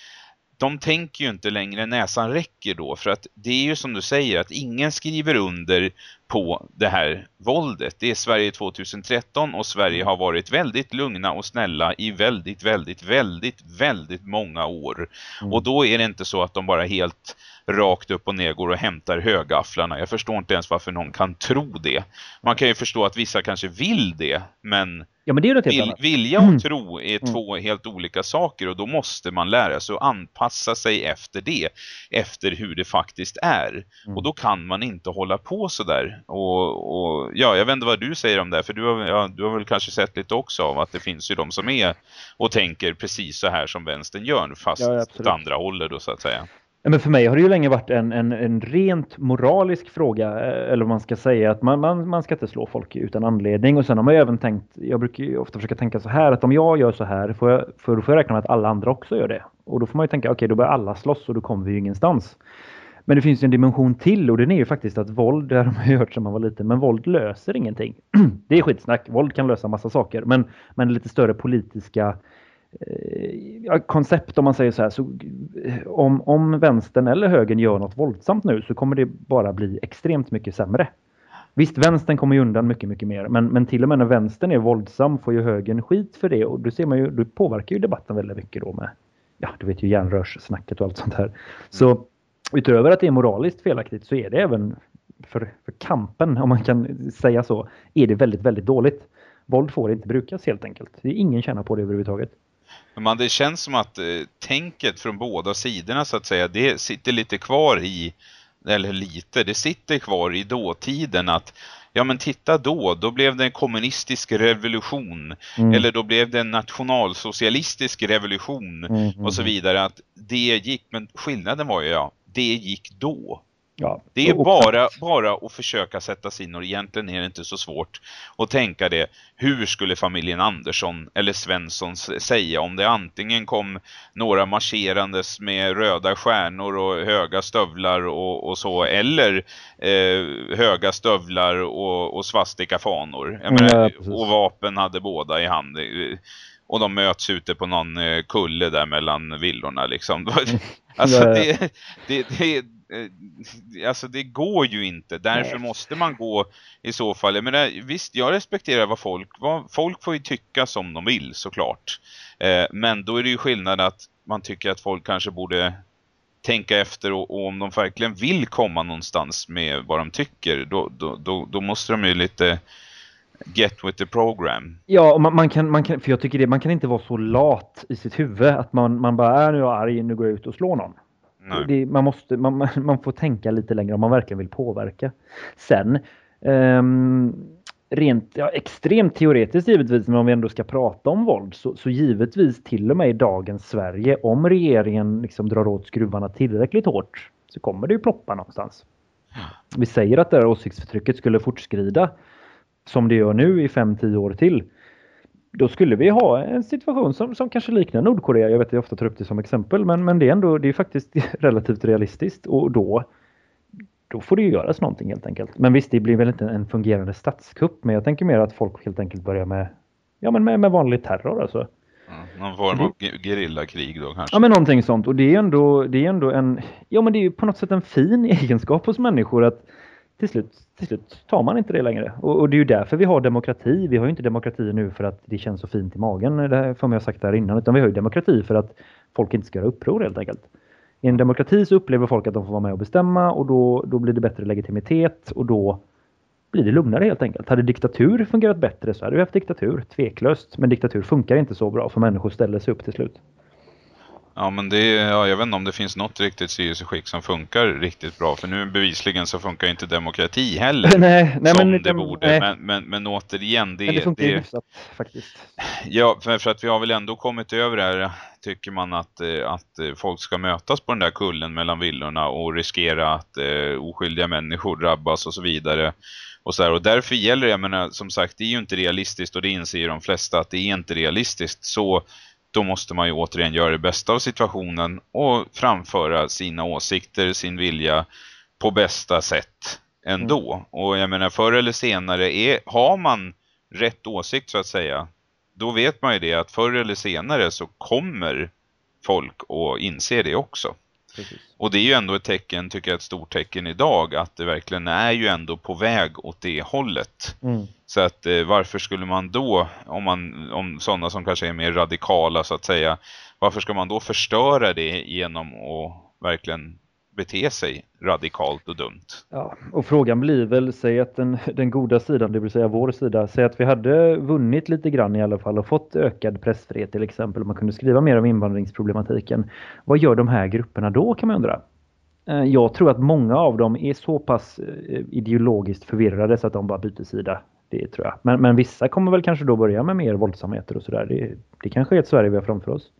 de tänker ju inte längre näsan räcker då för att det är ju som du säger att ingen skriver under på det här våldet. Det är Sverige 2013 och Sverige har varit väldigt lugna och snälla i väldigt, väldigt, väldigt, väldigt många år. Mm. Och då är det inte så att de bara helt rakt upp och ner går och hämtar högafflarna. Jag förstår inte ens varför någon kan tro det. Man kan ju förstå att vissa kanske vill det, men, ja, men det är vill, vilja och mm. tro är mm. två helt olika saker och då måste man lära sig att anpassa sig efter det, efter hur det faktiskt är. Mm. Och då kan man inte hålla på så där. Och, och, ja, jag vet inte vad du säger om det, för du har, ja, du har väl kanske sett lite också av att det finns ju de som är och tänker precis så här som vänstern gör, fast ja, åt andra hållet då så att säga. Men för mig har det ju länge varit en, en, en rent moralisk fråga, eh, eller vad man ska säga, att man, man, man ska inte slå folk utan anledning. Och sen har man ju även tänkt, jag brukar ju ofta försöka tänka så här, att om jag gör så här, får jag, för då får jag räkna med att alla andra också gör det. Och då får man ju tänka, okej, okay, då börjar alla slåss och då kommer vi ju ingenstans. Men det finns ju en dimension till och den är ju faktiskt att våld, det har man ju hört sedan man var liten, men våld löser ingenting. Det är skitsnack, våld kan lösa massa saker, men, men lite större politiska eh, koncept om man säger så här. Så, om, om vänstern eller högern gör något våldsamt nu så kommer det bara bli extremt mycket sämre. Visst, vänstern kommer ju undan mycket, mycket mer. Men, men till och med när vänstern är våldsam får ju högern skit för det. Och då ser man ju, då påverkar ju debatten väldigt mycket då med, ja, du vet ju järnrörssnacket och allt sånt här. Så utöver att det är moraliskt felaktigt så är det även för, för kampen, om man kan säga så, är det väldigt, väldigt dåligt. Våld får inte brukas helt enkelt. Det är ingen tjänar på det överhuvudtaget. Men man, det känns som att eh, tänket från båda sidorna så att säga, det sitter lite kvar i, eller lite, det sitter kvar i dåtiden att ja men titta då, då blev det en kommunistisk revolution mm. eller då blev det en nationalsocialistisk revolution mm, och så mm. vidare att det gick, men skillnaden var ju ja, det gick då. Ja, det är bara, bara att försöka sätta sig in och egentligen är det inte så svårt att tänka det. Hur skulle familjen Andersson eller Svensson säga om det antingen kom några marscherandes med röda stjärnor och höga stövlar och, och så eller eh, höga stövlar och, och svastikafanor. Jag menar, ja, och vapen hade båda i hand och de möts ute på någon eh, kulle där mellan villorna liksom. Alltså det, det, det, alltså det går ju inte. Därför Nej. måste man gå i så fall. Jag menar, visst, jag respekterar vad folk, vad, folk får ju tycka som de vill såklart. Eh, men då är det ju skillnad att man tycker att folk kanske borde tänka efter och, och, om de verkligen vill komma någonstans med vad de tycker, då, då, då, då måste de ju lite get with the program. Ja, och man, man, kan, man kan, för jag tycker det, man kan inte vara så lat i sitt huvud att man, man bara är nu arg, nu går jag ut och slår någon. Det, man, måste, man, man får tänka lite längre om man verkligen vill påverka. Sen, um, rent ja, extremt teoretiskt givetvis, men om vi ändå ska prata om våld, så, så givetvis till och med i dagens Sverige, om regeringen liksom drar åt skruvarna tillräckligt hårt, så kommer det ju ploppa någonstans. Vi säger att det här åsiktsförtrycket skulle fortskrida som det gör nu i 5-10 år till då skulle vi ha en situation som, som kanske liknar Nordkorea. Jag vet att jag ofta tar upp det som exempel, men, men det är ändå det är faktiskt relativt realistiskt och då, då får det ju göras någonting helt enkelt. Men visst, det blir väl inte en fungerande statskupp, men jag tänker mer att folk helt enkelt börjar med, ja, men med, med vanlig terror alltså. någon form av gerillakrig då kanske? Ja, men någonting sånt. Och det är ändå, det är ändå en, ja men det är ju på något sätt en fin egenskap hos människor att till slut, till slut tar man inte det längre. Och, och, det är ju därför vi har demokrati. Vi har ju inte demokrati nu för att det känns så fint i magen, det här får man ha sagt där innan, utan vi har ju demokrati för att folk inte ska göra uppror helt enkelt. I en demokrati så upplever folk att de får vara med och bestämma och då, då blir det bättre legitimitet och då blir det lugnare helt enkelt. Hade diktatur fungerat bättre så hade vi haft diktatur, tveklöst. Men diktatur funkar inte så bra för människor ställer sig upp till slut. Ja men det ja, jag vet inte om det finns något riktigt styrelseskick som funkar riktigt bra. För nu bevisligen så funkar inte demokrati heller. nej, nej, som men, det borde. Nej. Men, men, men återigen, det, Men det funkar ju det, hyfsat faktiskt. Ja, för, för att vi har väl ändå kommit över det här, tycker man att, eh, att eh, folk ska mötas på den där kullen mellan villorna och riskera att eh, oskyldiga människor drabbas och så vidare. Och, så här, och därför gäller det, jag menar, som sagt, det är ju inte realistiskt och det inser ju de flesta att det är inte realistiskt. Så då måste man ju återigen göra det bästa av situationen och framföra sina åsikter, sin vilja på bästa sätt ändå. Och jag menar, förr eller senare, är, har man rätt åsikt så att säga, då vet man ju det att förr eller senare så kommer folk att inse det också. Precis. Och det är ju ändå ett tecken, tycker jag, ett stort tecken idag att det verkligen är ju ändå på väg åt det hållet. Mm. Så att eh, varför skulle man då, om, man, om sådana som kanske är mer radikala så att säga, varför ska man då förstöra det genom att verkligen bete sig radikalt och dumt? Ja, och frågan blir väl, säg att den, den goda sidan, det vill säga vår sida, säg att vi hade vunnit lite grann i alla fall och fått ökad pressfrihet till exempel, och man kunde skriva mer om invandringsproblematiken. Vad gör de här grupperna då kan man undra? Eh, jag tror att många av dem är så pass eh, ideologiskt förvirrade så att de bara byter sida. Det tror jag. Men, men vissa kommer väl kanske då börja med mer våldsamheter och sådär. Det, det kanske är ett Sverige vi har framför oss.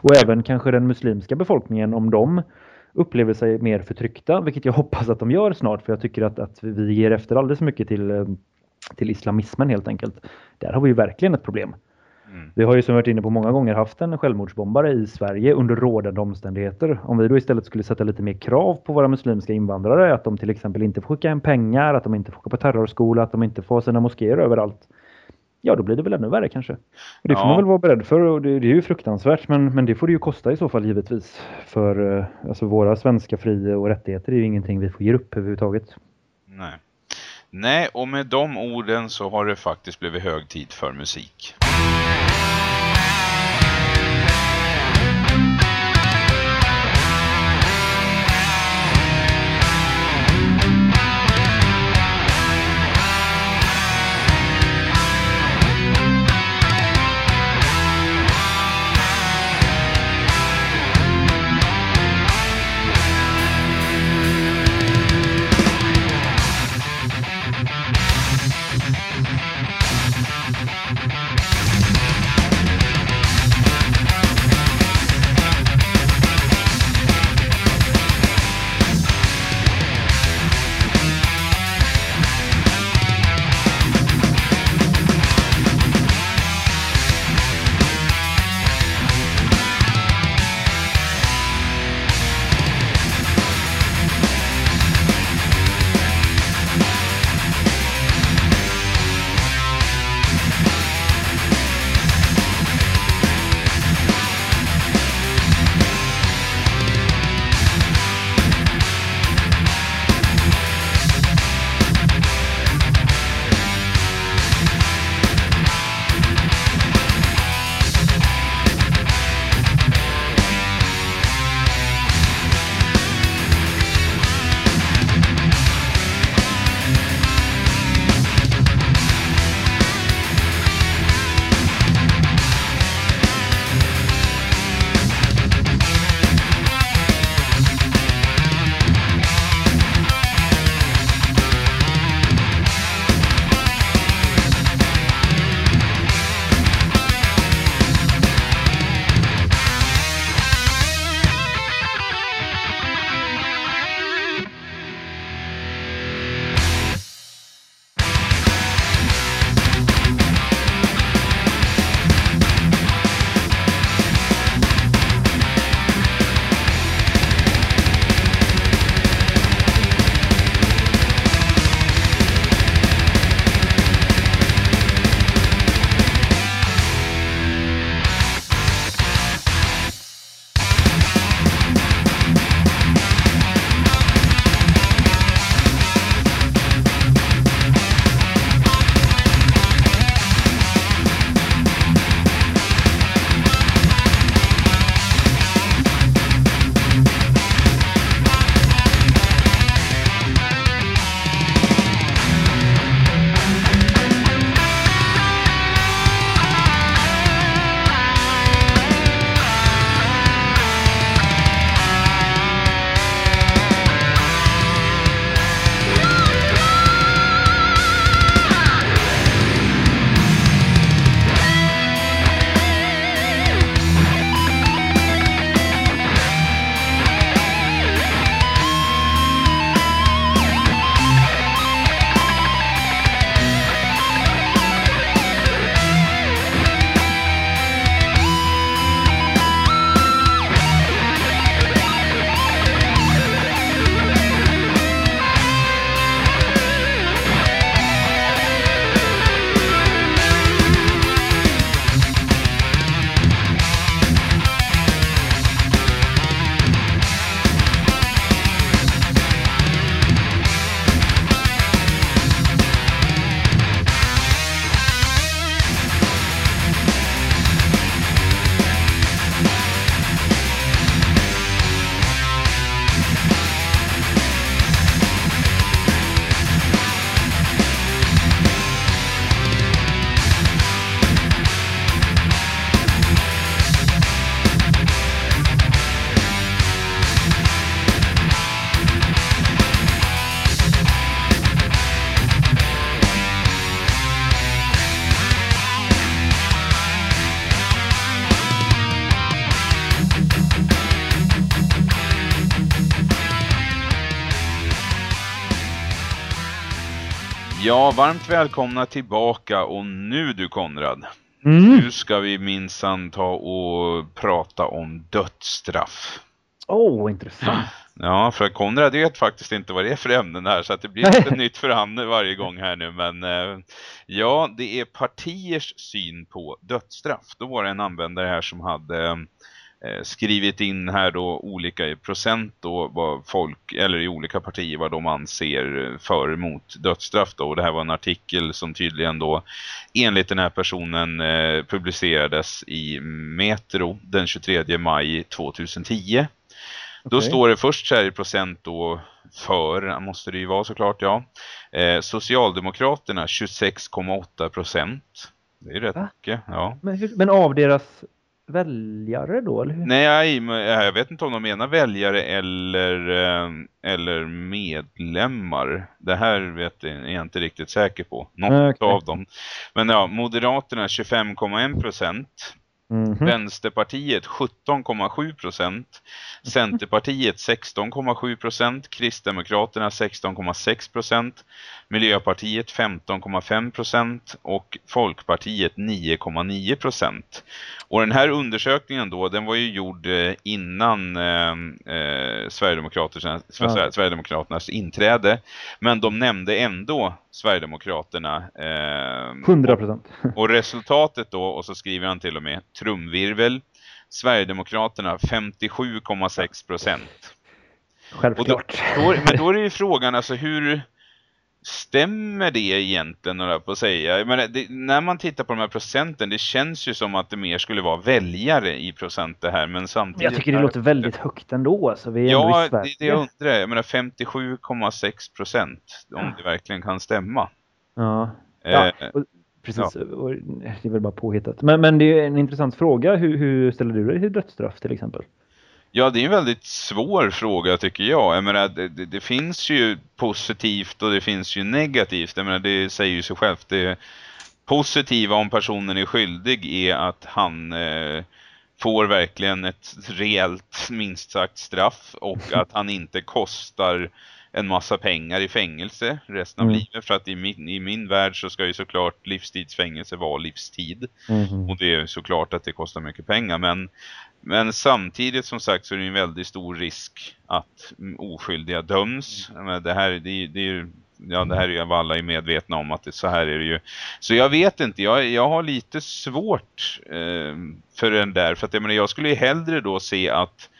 Och även kanske den muslimska befolkningen, om de upplever sig mer förtryckta, vilket jag hoppas att de gör snart, för jag tycker att, att vi ger efter alldeles för mycket till, eh, till islamismen helt enkelt. Där har vi ju verkligen ett problem. Mm. Vi har ju som varit inne på många gånger haft en självmordsbombare i Sverige under rådande omständigheter. Om vi då istället skulle sätta lite mer krav på våra muslimska invandrare, att de till exempel inte får skicka hem pengar, att de inte får gå på terrorskola, att de inte får sina moskéer överallt. Ja, då blir det väl ännu värre kanske. Och det får Ja. man väl vara beredd för och det, det är ju fruktansvärt men, men det får det ju kosta i så fall givetvis. För eh, alltså våra svenska fri och rättigheter är ju ingenting vi får ge upp överhuvudtaget. Nej. Nej, och med de orden så har det faktiskt blivit hög tid för musik. Ja, varmt välkomna tillbaka och nu du Konrad. Mm. Nu ska vi minsann ta och prata om dödsstraff. Åh, oh, intressant. Ja, för Konrad vet faktiskt inte vad det är för ämnen här så att det blir lite nytt för han varje gång här nu. Men eh, ja, det är partiers syn på dödsstraff. Då var det en användare här som hade skrivit in här då olika i procent då vad folk, eller i olika partier vad de anser för emot dödsstraff då. Och det här var en artikel som tydligen då enligt den här personen eh, publicerades i Metro den 23 maj 2010. Då Okej. står det först så här i procent då för, måste det ju vara såklart, ja. Eh, Socialdemokraterna 26,8 procent. Det är rätt Va? mycket, ja. Men, men av deras väljare då, eller hur? Nej, jag vet inte om de menar väljare eller, eh, eller medlemmar. Det här vet jag, är jag inte riktigt säker på. Något okej. av dem. Men ja, Moderaterna 25,1 procent. Mhm. Vänsterpartiet 17,7 procent. Centerpartiet 16,7 procent. Kristdemokraterna 16,6 procent. Miljöpartiet 15,5 procent. Och Folkpartiet 9,9 procent. Och den här undersökningen då, den var ju gjord eh, innan eh, eh, Sverigedemokraternas, Ja. Sverigedemokraternas inträde. Men de nämnde ändå Sverigedemokraterna. Eh, 100 procent. och resultatet då, och så skriver han till och med trumvirvel, Sverigedemokraterna 57,6 procent. Självklart. Då, men då är det ju frågan, alltså hur stämmer det egentligen, jag på att säga? Menar, det, när man tittar på de här procenten, det känns ju som att det mer skulle vara väljare i procent det här, men samtidigt... Jag tycker det låter väldigt högt ändå. Alltså. Vi är ändå Ja, i det det jag undrar. Jag menar 57,6 procent, om det verkligen kan stämma. Ja. Ja, Eh, och, precis. Och Det är väl bara påhittat. Men, men det är en intressant fråga. Hur, hur ställer du dig till dödsstraff till exempel? Ja, det är en väldigt svår fråga tycker jag. Jag menar, det, det, det finns ju positivt och det finns ju negativt. Jag menar, det säger ju sig självt. Det positiva om personen är skyldig är att han eh, får verkligen ett rejält, minst sagt, straff och att han inte kostar en massa pengar i fängelse resten av Mm. livet. För att i min, i min värld så ska ju såklart livstidsfängelse vara livstid. Mhm. Och det är såklart att det kostar mycket pengar. Men, men samtidigt som sagt så är det en väldigt stor risk att mm, oskyldiga döms. Jag menar, Det här, det, det är ju Ja, det här är ju vad alla är medvetna om att det, så här är det ju. Så jag vet inte, jag, jag har lite svårt eh, för den där. För att jag menar, jag skulle ju hellre då se att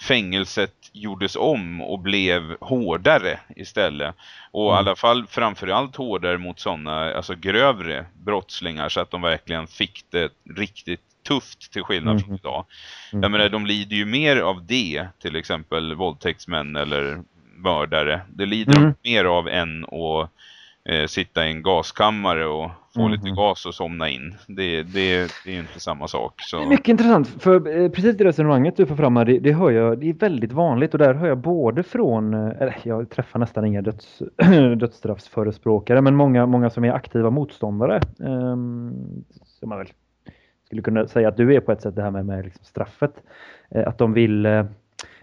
fängelset gjordes om och blev hårdare istället. Och i Mm. alla fall framförallt hårdare mot sådana alltså grövre brottslingar så att de verkligen fick det riktigt tufft till skillnad från Mhm. idag. Mm. Jag menar, de lider ju mer av det, till exempel våldtäktsmän eller mördare. Det lider Mm. de mer av än att eh, sitta i en gaskammare och få Mhm. lite gas och somna in. Det, det, det är inte samma sak. Det Så. är mycket intressant, för eh, precis det resonemanget du får fram här, det, det hör jag, det är väldigt vanligt och där hör jag både från, eh, eller jag träffar nästan inga döds, dödsstraffsförespråkare, men många, många som är aktiva motståndare. Um, som man väl skulle kunna säga att du är på ett sätt det här med, med liksom straffet. Eh, att de vill, eh,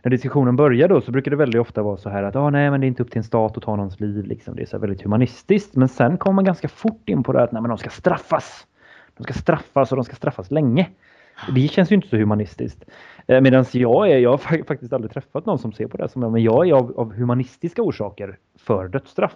när diskussionen börjar då så brukar det väldigt ofta vara så här att ah, nej men det är inte upp till en stat att ta någons liv. Liksom. Det är så här väldigt humanistiskt. Men sen kommer man ganska fort in på det här att nej, men de ska straffas. De ska straffas och de ska straffas länge. Det känns ju inte så humanistiskt. Eh, Medan jag är, jag har faktiskt aldrig träffat någon som ser på det som men jag är av, av humanistiska orsaker för dödsstraff.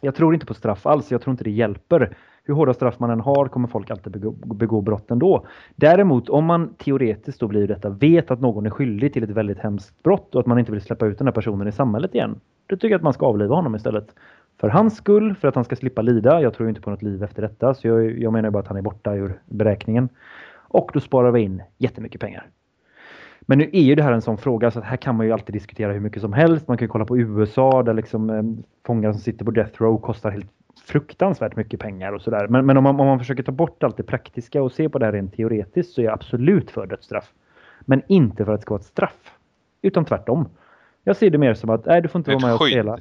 Jag tror inte på straff alls. Jag tror inte det hjälper. Hur hårda straff man än har kommer folk alltid begå, begå brott ändå. Däremot om man teoretiskt då blir detta vet att någon är skyldig till ett väldigt hemskt brott och att man inte vill släppa ut den här personen i samhället igen. Då tycker jag att man ska avliva honom istället. För hans skull, för att han ska slippa lida. Jag tror inte på något liv efter detta. Så jag, jag menar bara att han är borta ur beräkningen. Och då sparar vi in jättemycket pengar. Men nu är ju det här en sån fråga så att här kan man ju alltid diskutera hur mycket som helst. Man kan ju kolla på USA där liksom eh, fångar som sitter på death row kostar helt fruktansvärt mycket pengar och sådär. Men, men om, man, om man försöker ta bort allt det praktiska och se på det här rent teoretiskt så är jag absolut för dödsstraff. Men inte för att det ska vara ett straff. Utan tvärtom. Jag ser det mer som att nej, du får inte vara med och skydd. spela.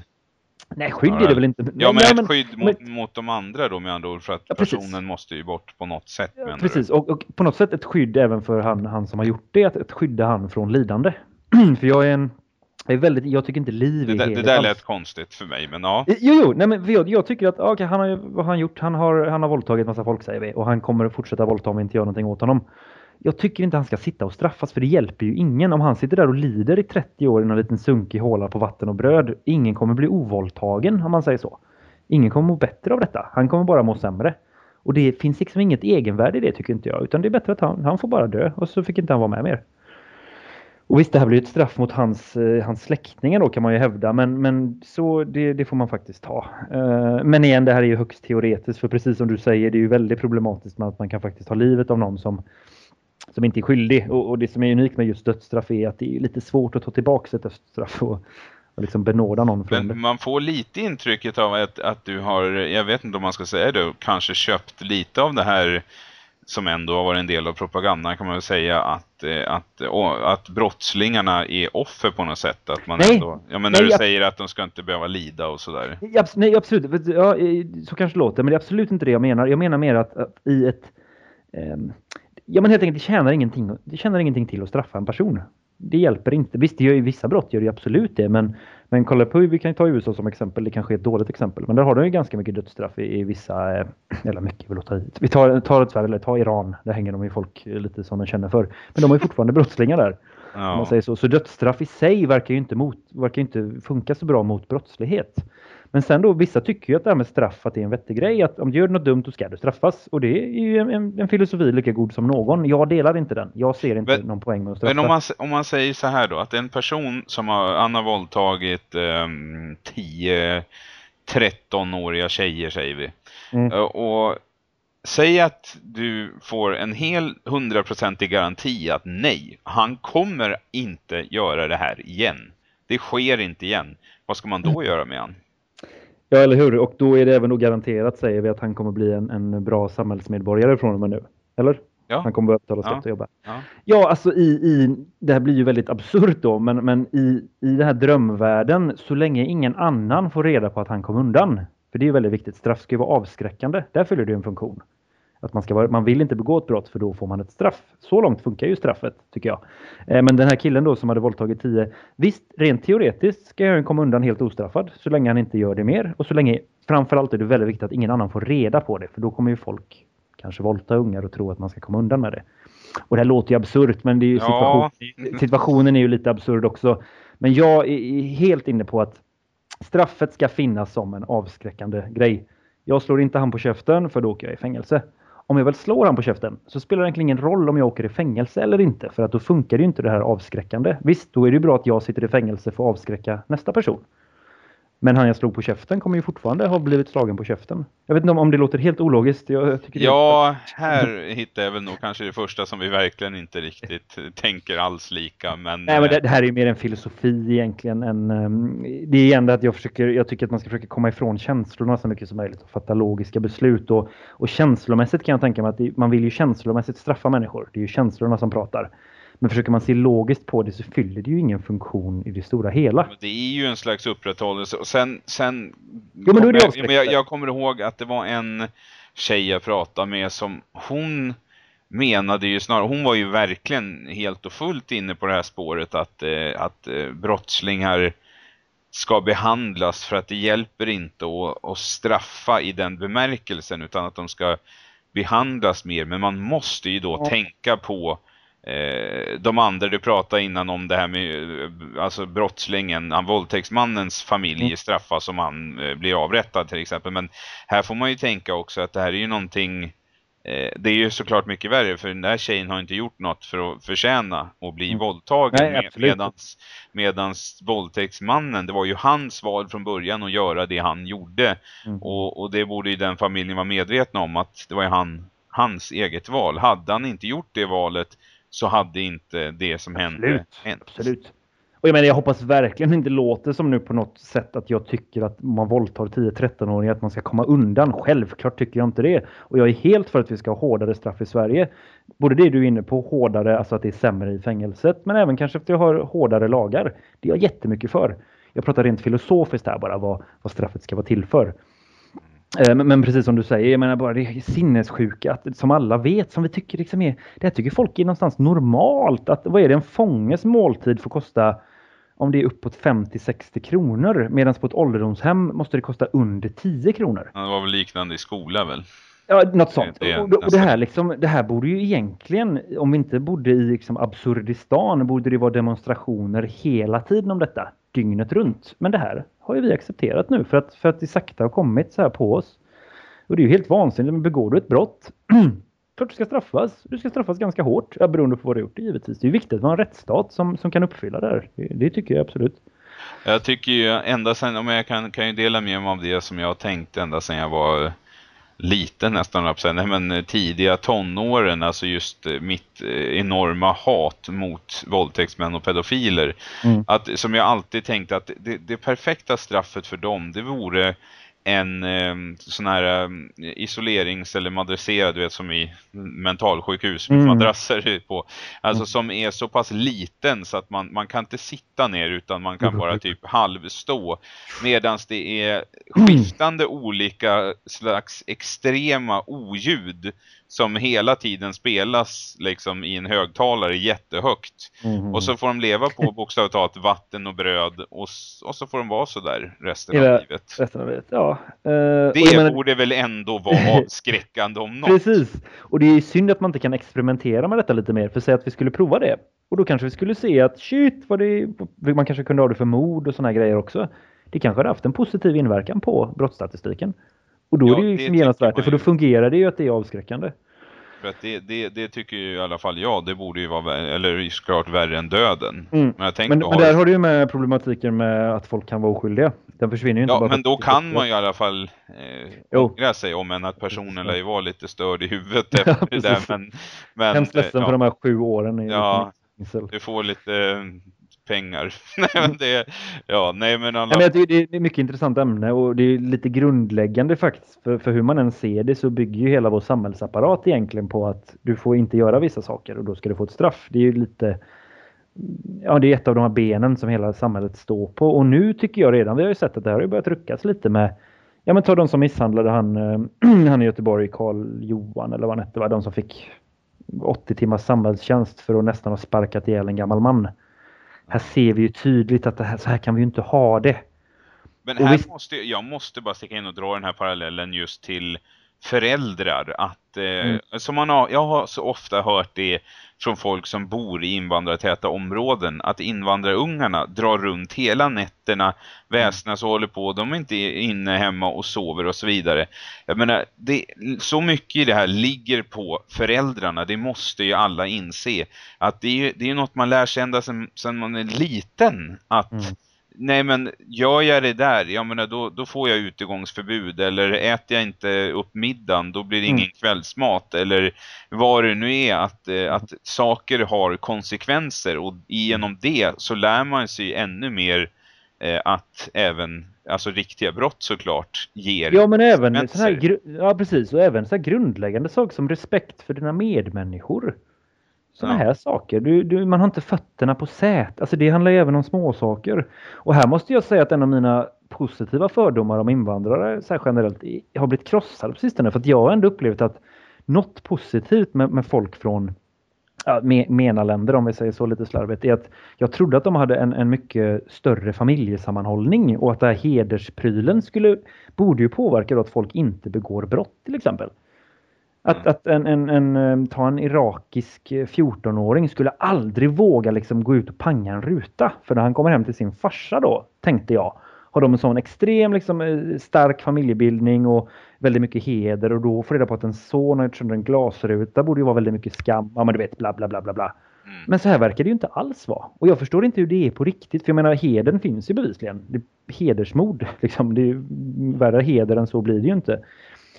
Nej, skydd Ja, är det väl inte. Ja, men nej, ett skydd mot, men- mot de andra då med andra ord för att Ja, personen måste ju bort på något sätt. du? Precis, och, och på något sätt ett skydd även för han, han som har gjort det, att, att skydda han från lidande. för jag är en, är väldigt, jag tycker inte liv det, är det heligt där lät konstigt för mig, men ja. Jo, jo, nej men jag, jag tycker att okej, han har vad har han gjort? Han har, han har våldtagit massa folk säger vi och han kommer att fortsätta våldta om vi inte gör någonting åt honom. Jag tycker inte han ska sitta och straffas för det hjälper ju ingen om han sitter där och lider i 30 år i någon liten sunkig håla på vatten och bröd. Ingen kommer bli ovåldtagen om man säger så. Ingen kommer må bättre av detta. Han kommer bara må sämre. Och det finns liksom inget egenvärde i det tycker inte jag. Utan det är bättre att han, han får bara dö och så fick inte han vara med mer. Och visst, det här blir ett straff mot hans, eh, hans släktingar då kan man ju hävda, men, men så det, det får man faktiskt ta. Eh, men igen, det här är ju högst teoretiskt, för precis som du säger, det är ju väldigt problematiskt med att man kan faktiskt ta livet av någon som, som inte är skyldig. Och, och det som är unikt med just dödsstraff är att det är lite svårt att ta tillbaka ett dödsstraff och, och liksom benåda någon från. Men man får lite intrycket av att, att du har, jag vet inte om man ska säga det, kanske köpt lite av det här som ändå har varit en del av propagandan kan man väl säga att, eh, att, å- att brottslingarna är offer på något sätt. Att man Nej. ändå, ja men när Nej, du säger att de ska inte behöva lida och sådär. Nej, absolut. Ja, eh, så kanske det låter, men det är absolut inte det jag menar. Jag menar mer att, att i ett... ehm, ja, men helt enkelt, det tjänar, ingenting, det tjänar ingenting till att straffa en person. Det hjälper inte. Visst, det gör ju vissa brott gör det ju absolut det, men, men kolla på, vi kan ta USA som exempel, det kanske är ett dåligt exempel, men där har de ju ganska mycket dödsstraff i, i vissa, eh, eller mycket vill ta hit. Vi tar, tar Sverige, eller ta Iran, där hänger de ju folk eh, lite som de känner för. Men de ju fortfarande brottslingar där. Om man Ja. säger så. så dödsstraff i sig verkar ju inte, mot, verkar inte funka så bra mot brottslighet. Men sen då, vissa tycker ju att det här med straff att det är en vettig grej. Att om du gör något dumt då ska du straffas. Och det är ju en, en, filosofi lika god som någon. Jag delar inte den. Jag ser inte Men- någon poäng med att straffa. Men om man, om man säger så här då, att en person som har, han har våldtagit um, 10-13-åriga tjejer säger vi. Mm. Eh, Och säg att du får en hel hundraprocentig garanti att nej, han kommer inte göra det här igen. Det sker inte igen. Vad ska man då Mm. göra med han? Ja, eller hur? Och då är det även då garanterat, säger vi, att han kommer bli en, en bra samhällsmedborgare från och med nu. Eller? Ja. Han kommer börja betala Ja. skatt och jobba. Ja. Ja, alltså i, i, det här blir ju väldigt absurt då, men, men i, i den här drömvärlden, så länge ingen annan får reda på att han kom undan, för det är ju väldigt viktigt, straff ska ju vara avskräckande, där fyller det en funktion. Att man, ska vara, man vill inte begå ett brott för då får man ett straff. Så långt funkar ju straffet, tycker jag. Eh, men den här killen då som hade våldtagit 10, visst, rent teoretiskt ska han komma undan helt ostraffad, så länge han inte gör det mer. Och så länge, framförallt är det väldigt viktigt att ingen annan får reda på det, för då kommer ju folk kanske våldta ungar och tro att man ska komma undan med det. Och det här låter ju absurt, men det är ju Ja. situation, situationen är ju lite absurd också. Men jag är är helt inne på att straffet ska finnas som en avskräckande grej. Jag slår inte han på käften för då åker jag i fängelse. Om jag väl slår han på käften så spelar det egentligen ingen roll om jag åker i fängelse eller inte för att då funkar ju inte det här avskräckande. Visst, då är det ju bra att jag sitter i fängelse för att avskräcka nästa person. Men han jag slog på käften kommer ju fortfarande ha blivit slagen på käften. Jag vet inte om, om det låter helt ologiskt. Jag, tycker det- Ja, här hittar jag väl nog kanske det första som vi verkligen inte riktigt tänker alls lika. Men, Nej, men det, eh, det här är ju mer en filosofi egentligen. Än, ehm, det är det att jag, försöker, jag tycker att man ska försöka komma ifrån känslorna så mycket som möjligt och fatta logiska beslut. Och, och känslomässigt kan jag tänka mig att det, man vill ju känslomässigt straffa människor. Det är ju känslorna som pratar. Men försöker man se logiskt på det så fyller det ju ingen funktion i det stora hela. Det är ju en slags upprätthållelse och sen, sen Jo, men jag, men jag, jag kommer ihåg att det var en tjej jag pratade med som hon menade ju snarare, hon var ju verkligen helt och fullt inne på det här spåret att, eh, att eh, brottslingar ska behandlas för att det hjälper inte att, att straffa i den bemärkelsen utan att de ska behandlas mer. Men man måste ju då Ja. tänka på eh, de andra du pratade innan om det här med eh, alltså brottslingen, han våldtäktsmannens familj Mm. straffas om han eh, blir avrättad till exempel. Men här får man ju tänka också att det här är ju någonting eh, det är ju såklart mycket värre för den där tjejen har inte gjort något för att förtjäna och bli Mm. våldtagen Nej, med, medans våldtäktsmannen, det var ju hans val från början att göra det han gjorde Mm. och, och det borde ju den familjen vara medvetna om att det var ju han, hans eget val. Hade han inte gjort det valet så hade inte det som hände Absolut. hänt. Absolut. Och jag menar, jag hoppas verkligen inte låter som nu på något sätt att jag tycker att man våldtar 10-13-åringar att man ska komma undan. Självklart tycker jag inte det. Och jag är helt för att vi ska ha hårdare straff i Sverige. Både det du är inne på, hårdare, alltså att det är sämre i fängelset, men även kanske att vi har hårdare lagar. Det är jag jättemycket för. Jag pratar rent filosofiskt här bara, vad, vad straffet ska vara till för. Eh, Men, precis som du säger, jag menar bara det är sinnessjuka, att, som alla vet, som vi tycker liksom är, det här tycker folk är någonstans normalt. Att, vad är det, en fånges måltid får kosta om det är uppåt 50-60 kronor. Medan på ett ålderdomshem måste det kosta under 10 kronor. Ja, det var väl liknande i skola väl? Ja, något sånt. Det- och, och det, här liksom, det här borde ju egentligen, om vi inte bodde i liksom absurdistan, borde det vara demonstrationer hela tiden om detta. Dygnet runt. Men det här har ju vi accepterat nu för att, för att det sakta har kommit så här på oss. Och det är ju helt vansinnigt. Men begår du ett brott, klart du ska straffas. Du ska straffas ganska hårt, ja, beroende på vad du har gjort givetvis. Det är ju viktigt att vara en rättsstat som, som kan uppfylla det här. Det, det tycker jag absolut. Jag tycker ju ända sedan, om jag kan, kan ju dela med mig av det som jag har tänkt ända sedan jag var liten nästan, jag. Nej, men eh, tidiga tonåren, alltså just eh, mitt eh, enorma hat mot våldtäktsmän och pedofiler. Mm. Att, som jag alltid tänkte att det, det perfekta straffet för dem, det vore en eh, sån här eh, isolerings- eller madrasserad, du vet som i mentalsjukhus Mm. madrasser på. Alltså Mm. som är så pass liten så att man, man kan inte sitta ner utan man kan bara typ halvstå. Medans det är skiftande olika slags extrema oljud som hela tiden spelas liksom i en högtalare jättehögt. Mhm. Och så får de leva på bokstavligt talat vatten och bröd och, och så får de vara så där resten Hela- av livet. Resten av livet, ja. Jag Det menar- borde väl ändå vara avskräckande om något. Precis. Och det är synd att man inte kan experimentera med detta lite mer. För säg att vi skulle prova det. Och då kanske vi skulle se att shit, vad det, man kanske kunde ha det för mord och såna här grejer också. Det kanske hade haft en positiv inverkan på brottsstatistiken. Och då Ja, är det ju liksom det, för då fungerar det ju att det är avskräckande. För att det, det, det tycker ju i alla fall jag, det borde ju vara värre, eller såklart värre än döden. Mm. Men Men, men där har du ju med problematiken med att folk kan vara oskyldiga. Den försvinner ju inte Ja, bara för men då kan man ju i alla fall eh, ångra sig om än att personen lär ju vara lite störd i huvudet Ja, efter det där. Men, men Hemskt ledsen eh, för ja, de här sju åren i Ja. du får lite pengar. nej, men det, ja, nej men alla... Nej, men jag tycker det är ett mycket intressant ämne och det är lite grundläggande faktiskt. För, för hur man än ser det så bygger ju hela vår samhällsapparat egentligen på att du får inte göra vissa saker och då ska du få ett straff. Det är ju lite Ja, det är ett av de här benen som hela samhället står på. Och nu tycker jag redan, vi har ju sett att det här har börjat ruckas lite med Ja men ta de som misshandlade han, eh, han i Göteborg, Karl Johan eller vad han hette, va? de som fick 80 timmars samhällstjänst för att nästan ha sparkat ihjäl en gammal man. Här ser vi ju tydligt att det här, så här kan vi ju inte ha det. Men här visst- måste, jag måste bara sticka in och dra den här parallellen just till föräldrar. Att, eh, Mm. som man har, jag har så ofta hört det från folk som bor i invandrartäta områden. Att invandrarungarna drar runt hela nätterna, väsnas och håller på. De är inte inne hemma och sover och så vidare. Jag menar, det, så mycket i det här ligger på föräldrarna. Det måste ju alla inse. Att det är ju det är något man lär sig ända sedan, man är liten. Att Mm. Nej men gör jag det där, jag menar då, då får jag utegångsförbud eller äter jag inte upp middagen då blir det ingen Mm. kvällsmat eller vad det nu är att, eh, att saker har konsekvenser och genom det så lär man sig ännu mer eh, att även alltså riktiga brott såklart ger Ja men även sån här, ja, precis, och även så grundläggande saker som respekt för dina medmänniskor. Såna Ja. här saker. Du, du, man har inte fötterna på sät. Alltså det handlar ju även om småsaker. Och här måste jag säga att en av mina positiva fördomar om invandrare så generellt har blivit krossade på sistone. För att jag har ändå upplevt att något positivt med, med folk från ja, me, MENA-länder om vi säger så lite slarvigt är att jag trodde att de hade en, en mycket större familjesammanhållning och att det här hedersprylen skulle, borde ju påverka att folk inte begår brott till exempel. Att, att en, en, en, eh, ta en irakisk eh, 14-åring skulle aldrig våga liksom gå ut och panga en ruta. För när han kommer hem till sin farsa då, tänkte jag, har de en sån extrem liksom, eh, stark familjebildning och väldigt mycket heder och då får reda på att en son har gjort sönder en glasruta borde ju vara väldigt mycket skam. Ja men du vet bla bla bla bla bla. Mm. Men så här verkar det ju inte alls vara. Och jag förstår inte hur det är på riktigt. För jag menar heden finns ju bevisligen. Det är hedersmord. Liksom. Det är ju värre heder än så blir det ju inte.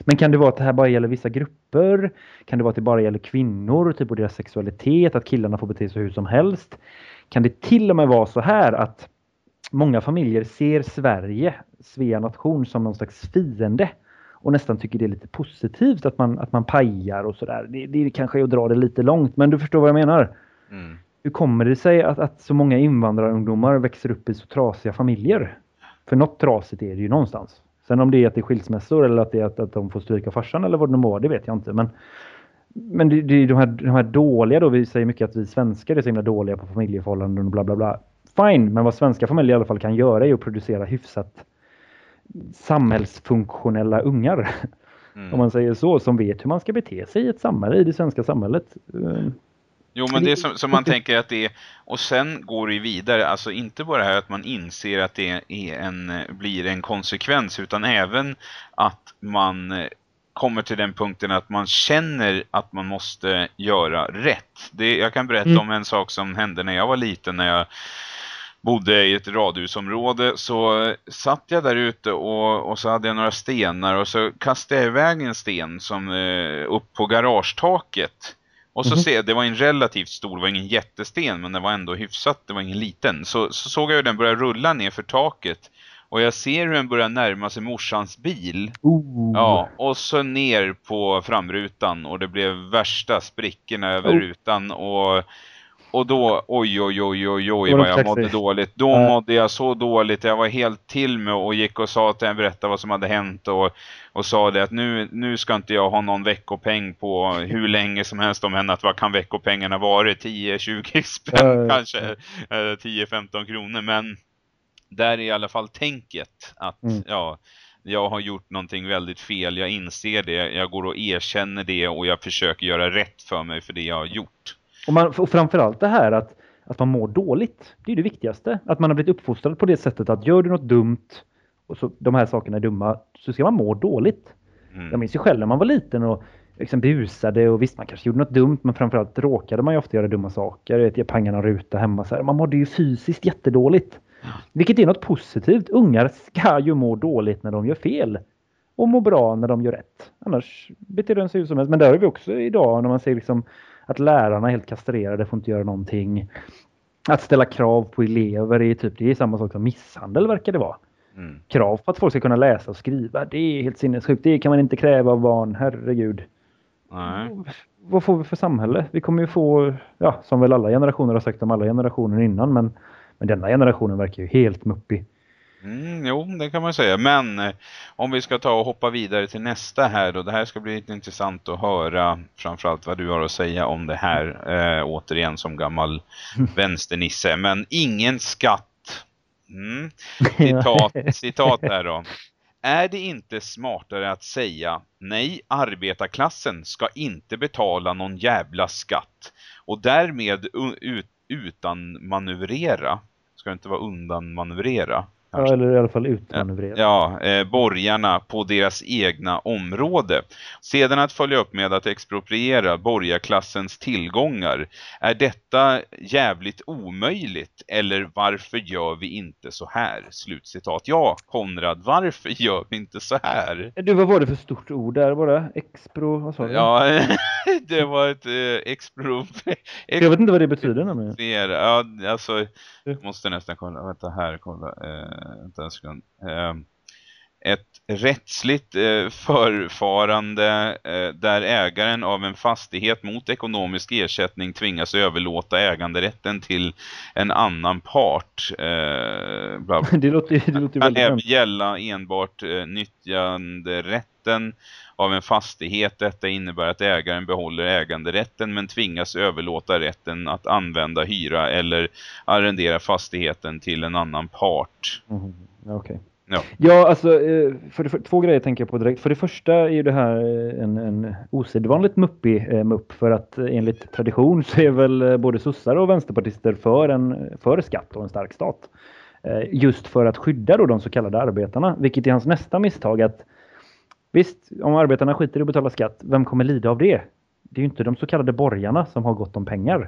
Men kan det vara att det här bara gäller vissa grupper? Kan det vara att det bara gäller kvinnor typ och deras sexualitet? Att killarna får bete sig hur som helst? Kan det till och med vara så här att många familjer ser Sverige, Svea nation, som någon slags fiende? Och nästan tycker det är lite positivt att man, att man pajar och sådär. Det, det kanske är att dra det lite långt, men du förstår vad jag menar. Mm. Hur kommer det sig att, att så många invandrarungdomar växer upp i så trasiga familjer? För något trasigt är det ju någonstans. Sen om det är att det är skilsmässor eller att det är att, att de får stryka farsan eller vad det nu var, det vet jag inte. Men, men det, det är de här, de här dåliga då, vi säger mycket att vi svenskar är så himla dåliga på familjeförhållanden och bla bla bla. fine. Men vad svenska familjer i alla fall kan göra är att producera hyfsat samhällsfunktionella ungar. Mm. Om man säger så, som vet hur man ska bete sig i ett samhälle, i det svenska samhället. Eh, jo, men det är som, som man tänker att det är, och sen går det vidare, alltså inte bara det här att man inser att det är en, blir en konsekvens, utan även att man kommer till den punkten att man känner att man måste göra rätt. Det, jag kan berätta mm. om en sak som hände när jag var liten, när jag bodde i ett radhusområde så satt jag där ute och, och så hade jag några stenar och så kastade jag iväg en sten som eh, upp på garagetaket. Och så mm. se, det var en relativt stor, det var ingen jättesten men det var ändå hyfsat, det var ingen liten. Så, så såg jag hur den började rulla ner för taket. Och jag ser hur den börjar närma sig morsans bil. Ooh. Ja, och så ner på framrutan och det blev värsta sprickorna över oh. rutan och och då, oj oj oj oj oj vad jag mådde dåligt. Då äh. mådde jag så dåligt. Jag var helt till mig och gick och sa till en berätta vad som hade hänt och, och sa det att nu, nu ska inte jag ha någon veckopeng på hur länge som helst om henne att vad kan veckopengarna vara? 10-20 spänn äh. kanske, 10-15 kronor. Men där är i alla fall tänket att mm. ja jag har gjort någonting väldigt fel, jag inser det, jag går och erkänner det och jag försöker göra rätt för mig för det jag har gjort. Och, man, och framförallt det här att, att man mår dåligt. Det är det viktigaste. Att man har blivit uppfostrad på det sättet att gör du något dumt och så, de här sakerna är dumma så ska man må dåligt. Mm. Jag minns ju själv när man var liten och liksom busade och visst man kanske gjorde något dumt men framförallt råkade man ju ofta göra dumma saker. Jag, jag pangade en ruta hemma så här. Man mådde ju fysiskt jättedåligt. Vilket är något positivt. Ungar ska ju må dåligt när de gör fel. Och må bra när de gör rätt. Annars beter de sig hur som helst. Men det har vi också idag när man ser liksom att lärarna är helt kastrerade, får inte göra någonting. Att ställa krav på elever är typ det är samma sak som misshandel verkar det vara. Mm. Krav på att folk ska kunna läsa och skriva, det är helt sinnessjukt. Det kan man inte kräva av barn, herregud. Nej. Vad får vi för samhälle? Vi kommer ju få, ja, som väl alla generationer har sagt om alla generationer innan, men, men denna generationen verkar ju helt muppig. Mm, jo, det kan man säga. Men eh, om vi ska ta och hoppa vidare till nästa här då. Det här ska bli lite intressant att höra framförallt vad du har att säga om det här. Eh, återigen som gammal vänsternisse. Men ingen skatt. Mm. Citat, citat här då. Är det inte smartare att säga nej, arbetarklassen ska inte betala någon jävla skatt och därmed ut, utan manövrera ska det inte vara undan manövrera Ja, eller i alla fall utmanövrera. Ja, eh, borgarna på deras egna område. Sedan att följa upp med att expropriera borgarklassens tillgångar. Är detta jävligt omöjligt? Eller varför gör vi inte så här? Slutcitat. Ja, Konrad, varför gör vi inte så här? Du, vad var det för stort ord där bara? Expro, vad sa du? Ja, det var ett eh, expro... Ex jag vet inte vad det betyder nämligen. Ja, alltså, jag måste nästan kolla. Vänta här, kolla. Eh, vänta en sekund. Eh, ett rättsligt eh, förfarande eh, där ägaren av en fastighet mot ekonomisk ersättning tvingas överlåta äganderätten till en annan part. Eh, det låter, det låter även gälla enbart eh, nyttjanderätten av en fastighet. Detta innebär att ägaren behåller äganderätten men tvingas överlåta rätten att använda, hyra eller arrendera fastigheten till en annan part. Mm. Okay. Ja. ja, alltså eh, för, för, två grejer tänker jag på direkt. För det första är ju det här eh, en, en osedvanligt muppig eh, mupp för att eh, enligt tradition så är väl både sossar och vänsterpartister för, en, för skatt och en stark stat. Eh, just för att skydda då de så kallade arbetarna, vilket är hans nästa misstag att Visst, om arbetarna skiter i att betala skatt, vem kommer lida av det? Det är ju inte de så kallade borgarna som har gott om pengar.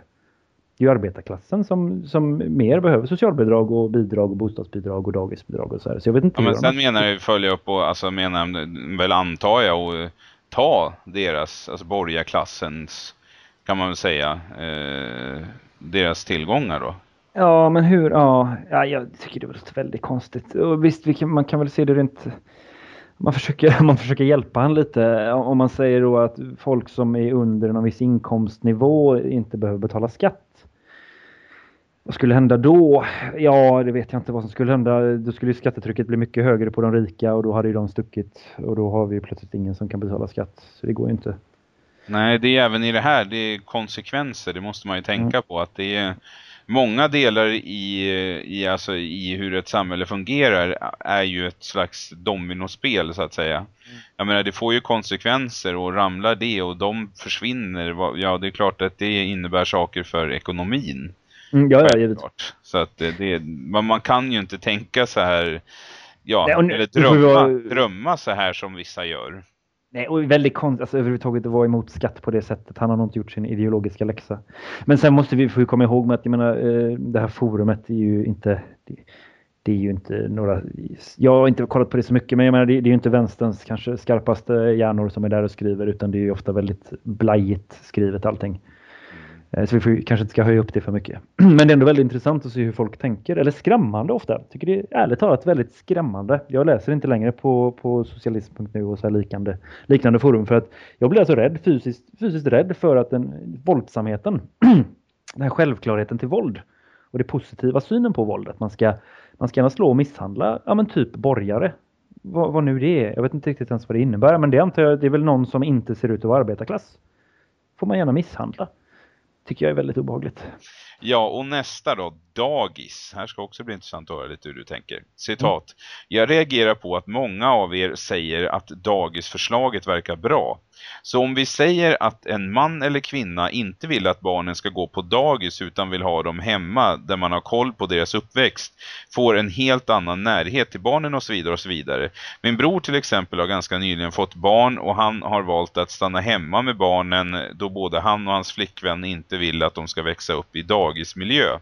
Det är ju arbetarklassen som, som mer behöver socialbidrag och bidrag och bostadsbidrag och dagisbidrag och så här. Så jag vet inte ja, men sen menar jag följa upp och alltså menar väl antar jag och ta deras, alltså borgarklassens kan man väl säga eh, deras tillgångar då. Ja, men hur? Ja, ja jag tycker det låter väldigt konstigt. Och visst, man kan väl se det rent man försöker, man försöker hjälpa han lite. Om man säger då att folk som är under någon viss inkomstnivå inte behöver betala skatt. Vad skulle hända då? Ja, det vet jag inte vad som skulle hända. Då skulle skattetrycket bli mycket högre på de rika och då hade ju de stuckit. Och då har vi plötsligt ingen som kan betala skatt. Så det går ju inte. Nej, det är även i det här, det är konsekvenser. Det måste man ju tänka mm. på. Att det är många delar i, i, alltså, i hur ett samhälle fungerar är ju ett slags dominospel så att säga. Mm. Jag menar det får ju konsekvenser och ramlar det och de försvinner. Ja det är klart att det innebär saker för ekonomin. Mm, ja, ja. Så att det, man kan ju inte tänka så här, ja, Nej, eller drömma, vara... drömma så här som vissa gör. Nej, och väldigt konstigt, alltså överhuvudtaget att vara emot skatt på det sättet. Han har nog inte gjort sin ideologiska läxa. Men sen måste vi få komma ihåg med att jag menar, eh, det här forumet är ju inte... Det, det är ju inte några... Jag har inte kollat på det så mycket, men jag menar, det, det är ju inte vänsterns kanske skarpaste hjärnor som är där och skriver, utan det är ju ofta väldigt blajigt skrivet allting. Eh, så vi får, kanske inte ska höja upp det för mycket. Men det är ändå väldigt intressant att se hur folk tänker. Eller skrämmande ofta. Jag tycker det är ärligt talat väldigt skrämmande. Jag läser inte längre på, på socialism.nu och så liknande, liknande forum. För att jag blir alltså rädd, fysiskt, fysiskt rädd för att den våldsamheten, den här självklarheten till våld och det positiva synen på våldet. Man ska, man ska gärna slå och misshandla, ja men typ borgare. Vad, vad nu det är. Jag vet inte riktigt ens vad det innebär. Men det antar jag, det är väl någon som inte ser ut att vara arbetarklass. Får man gärna misshandla tycker jag är väldigt obehagligt. Ja, och nästa då, dagis. Här ska också bli intressant att höra lite hur du tänker. Citat. Mm. Jag reagerar på att många av er säger att dagisförslaget verkar bra. Så om vi säger att en man eller kvinna inte vill att barnen ska gå på dagis utan vill ha dem hemma där man har koll på deras uppväxt får en helt annan närhet till barnen och så vidare och så vidare. Min bror till exempel har ganska nyligen fått barn och han har valt att stanna hemma med barnen då både han och hans flickvän inte vill att de ska växa upp i dagismiljö.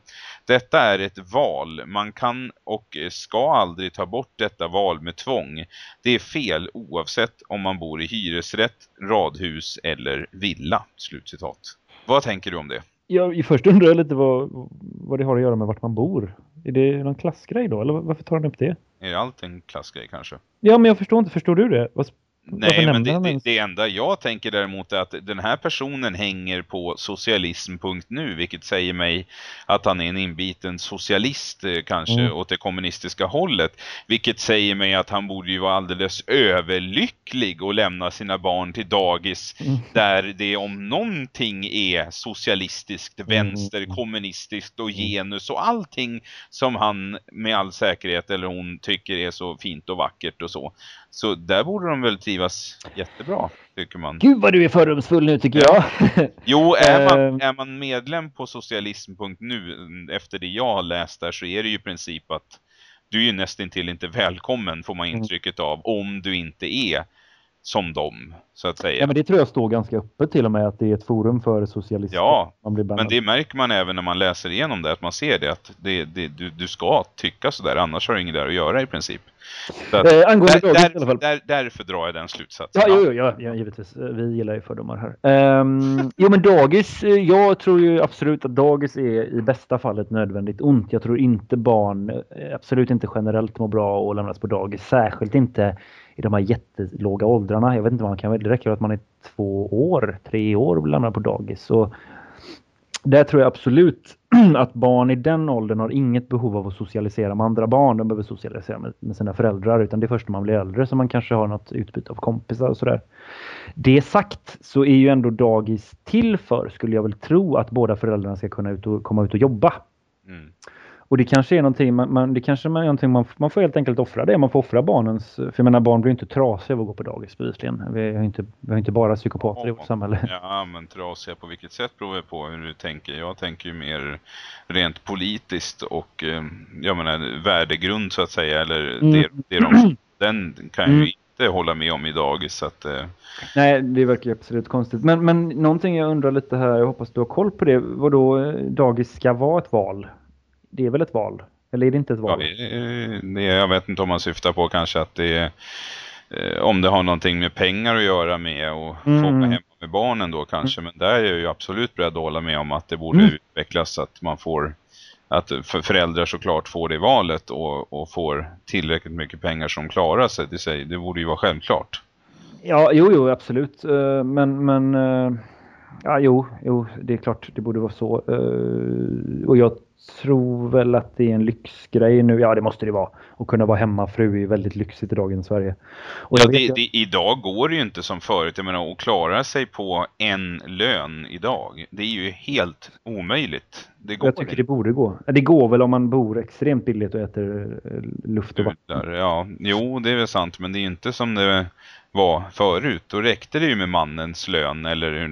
Detta är ett val. Man kan och ska aldrig ta bort detta val med tvång. Det är fel oavsett om man bor i hyresrätt, radhus eller villa. Slutcitat. Vad tänker du om det? Ja, först undrar jag lite vad, vad det har att göra med vart man bor. Är det någon klassgrej då? Eller varför tar han upp det? Är allt en klassgrej kanske? Ja, men jag förstår inte. Förstår du det? Vad, Nej, men det, det, det, enda jag tänker däremot är att den här personen hänger på socialism.nu vilket säger mig att han är en inbiten socialist eh, kanske mm. åt det kommunistiska hållet. Vilket säger mig att han borde ju vara alldeles överlycklig och lämna sina barn till dagis mm. där det om någonting är socialistiskt, mm. vänster, kommunistiskt och mm. genus och allting som han med all säkerhet eller hon tycker är så fint och vackert och så. Så där borde de väl trivas jättebra, tycker man. Gud vad du är fördomsfull nu tycker jag. jo, är man, eh. är man medlem på socialism.nu efter det jag har läst där så är det ju i princip att du är ju nästan till inte välkommen får man mm. intrycket av om du inte är som dem, så att säga. Ja, men det tror jag står ganska öppet till och med att det är ett forum för socialister. Ja, men det märker man även när man läser igenom det, att man ser det, att det, det, du, du ska tycka sådär, annars har du inget där att göra i princip. Att, eh, angående där, där, i alla fall. Där, därför drar jag den slutsatsen. Ja, jo, jo, ja, givetvis. Vi gillar ju fördomar här. Um, jo, men dagis, eh, jag tror ju absolut att dagis är i bästa fall ett nödvändigt ont. Jag tror inte barn, eh, absolut inte generellt mår bra att lämnas på dagis. Särskilt inte i de här jättelåga åldrarna. Jag vet inte vad man kan, det räcker att man är två år, tre år och lämnar på dagis. Så där tror jag absolut att barn i den åldern har inget behov av att socialisera med andra barn. De behöver socialisera med, med sina föräldrar. Utan det är först när man blir äldre som man kanske har något utbyte av kompisar och sådär. Det sagt så är ju ändå dagis till för, skulle jag väl tro, att båda föräldrarna ska kunna ut och, komma ut och jobba. Mm. Och det kanske är någonting man, man, det kanske är någonting man, man får helt enkelt offra det. Man får offra barnens, för jag menar barn blir inte trasiga av att gå på dagis bevisligen. Vi har inte, vi har inte bara psykopater ja, i vårt samhälle. Ja, men trasiga på vilket sätt beror på hur du tänker. Jag tänker ju mer rent politiskt och eh, jag menar värdegrund så att säga. Eller mm. det, det de, den kan mm. ju inte hålla med om idag. Så att, eh... Nej, det verkar absolut konstigt. Men, men någonting jag undrar lite här, jag hoppas du har koll på det. Vad då eh, dagis ska vara ett val? Det är väl ett val? Eller är det inte ett val? Ja, det, jag vet inte om man syftar på kanske att det är eh, om det har någonting med pengar att göra med och mm. få åka hem med barnen då kanske. Mm. Men där är jag ju absolut beredd att hålla med om att det borde mm. utvecklas så att man får att föräldrar såklart får det valet och, och får tillräckligt mycket pengar som klarar sig. Det, säger, det borde ju vara självklart. Ja, jo, jo, absolut. Eh, men, men eh, ja, jo, jo, det är klart det borde vara så. Och jag tror väl att det är en lyxgrej nu. Ja, det måste det vara. Att kunna vara hemmafru är väldigt lyxigt i dagens Sverige. Och ja, det, det, idag går det ju inte som förut. Jag menar, att klara sig på en lön idag, det är ju helt omöjligt. Det går Jag tycker det borde gå. Det går väl om man bor extremt billigt och äter eh, luft och vatten. Ja, jo det är väl sant men det är inte som det var förut. Då räckte det ju med mannens lön eller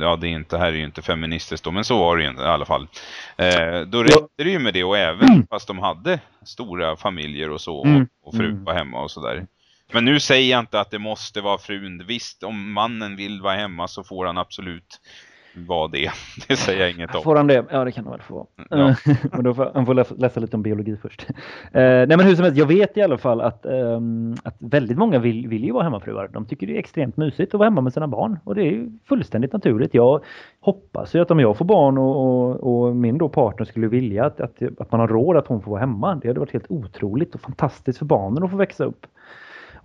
ja det är inte här är ju inte feministiskt då men så var det ju i alla fall. Eh, då räckte det ju med det och även fast de hade stora familjer och så Mm. och fru var hemma och sådär. Men nu säger jag inte att det måste vara frun. Visst, om mannen vill vara hemma så får han absolut vara det. Det säger jag inget om. Får han det? Ja, det kan han väl få. Ja. men då får, han får läsa, lite om biologi först. Eh, nej, men hur som helst, jag vet i alla fall att, ehm, att väldigt många vill, vill ju vara hemmafruar. De tycker det är extremt mysigt att vara hemma med sina barn och det är fullständigt naturligt. Jag hoppas ju att om jag får barn och, och, och min då partner skulle vilja att, att, att man har råd att hon får vara hemma. Det hade varit helt otroligt och fantastiskt för barnen att få växa upp.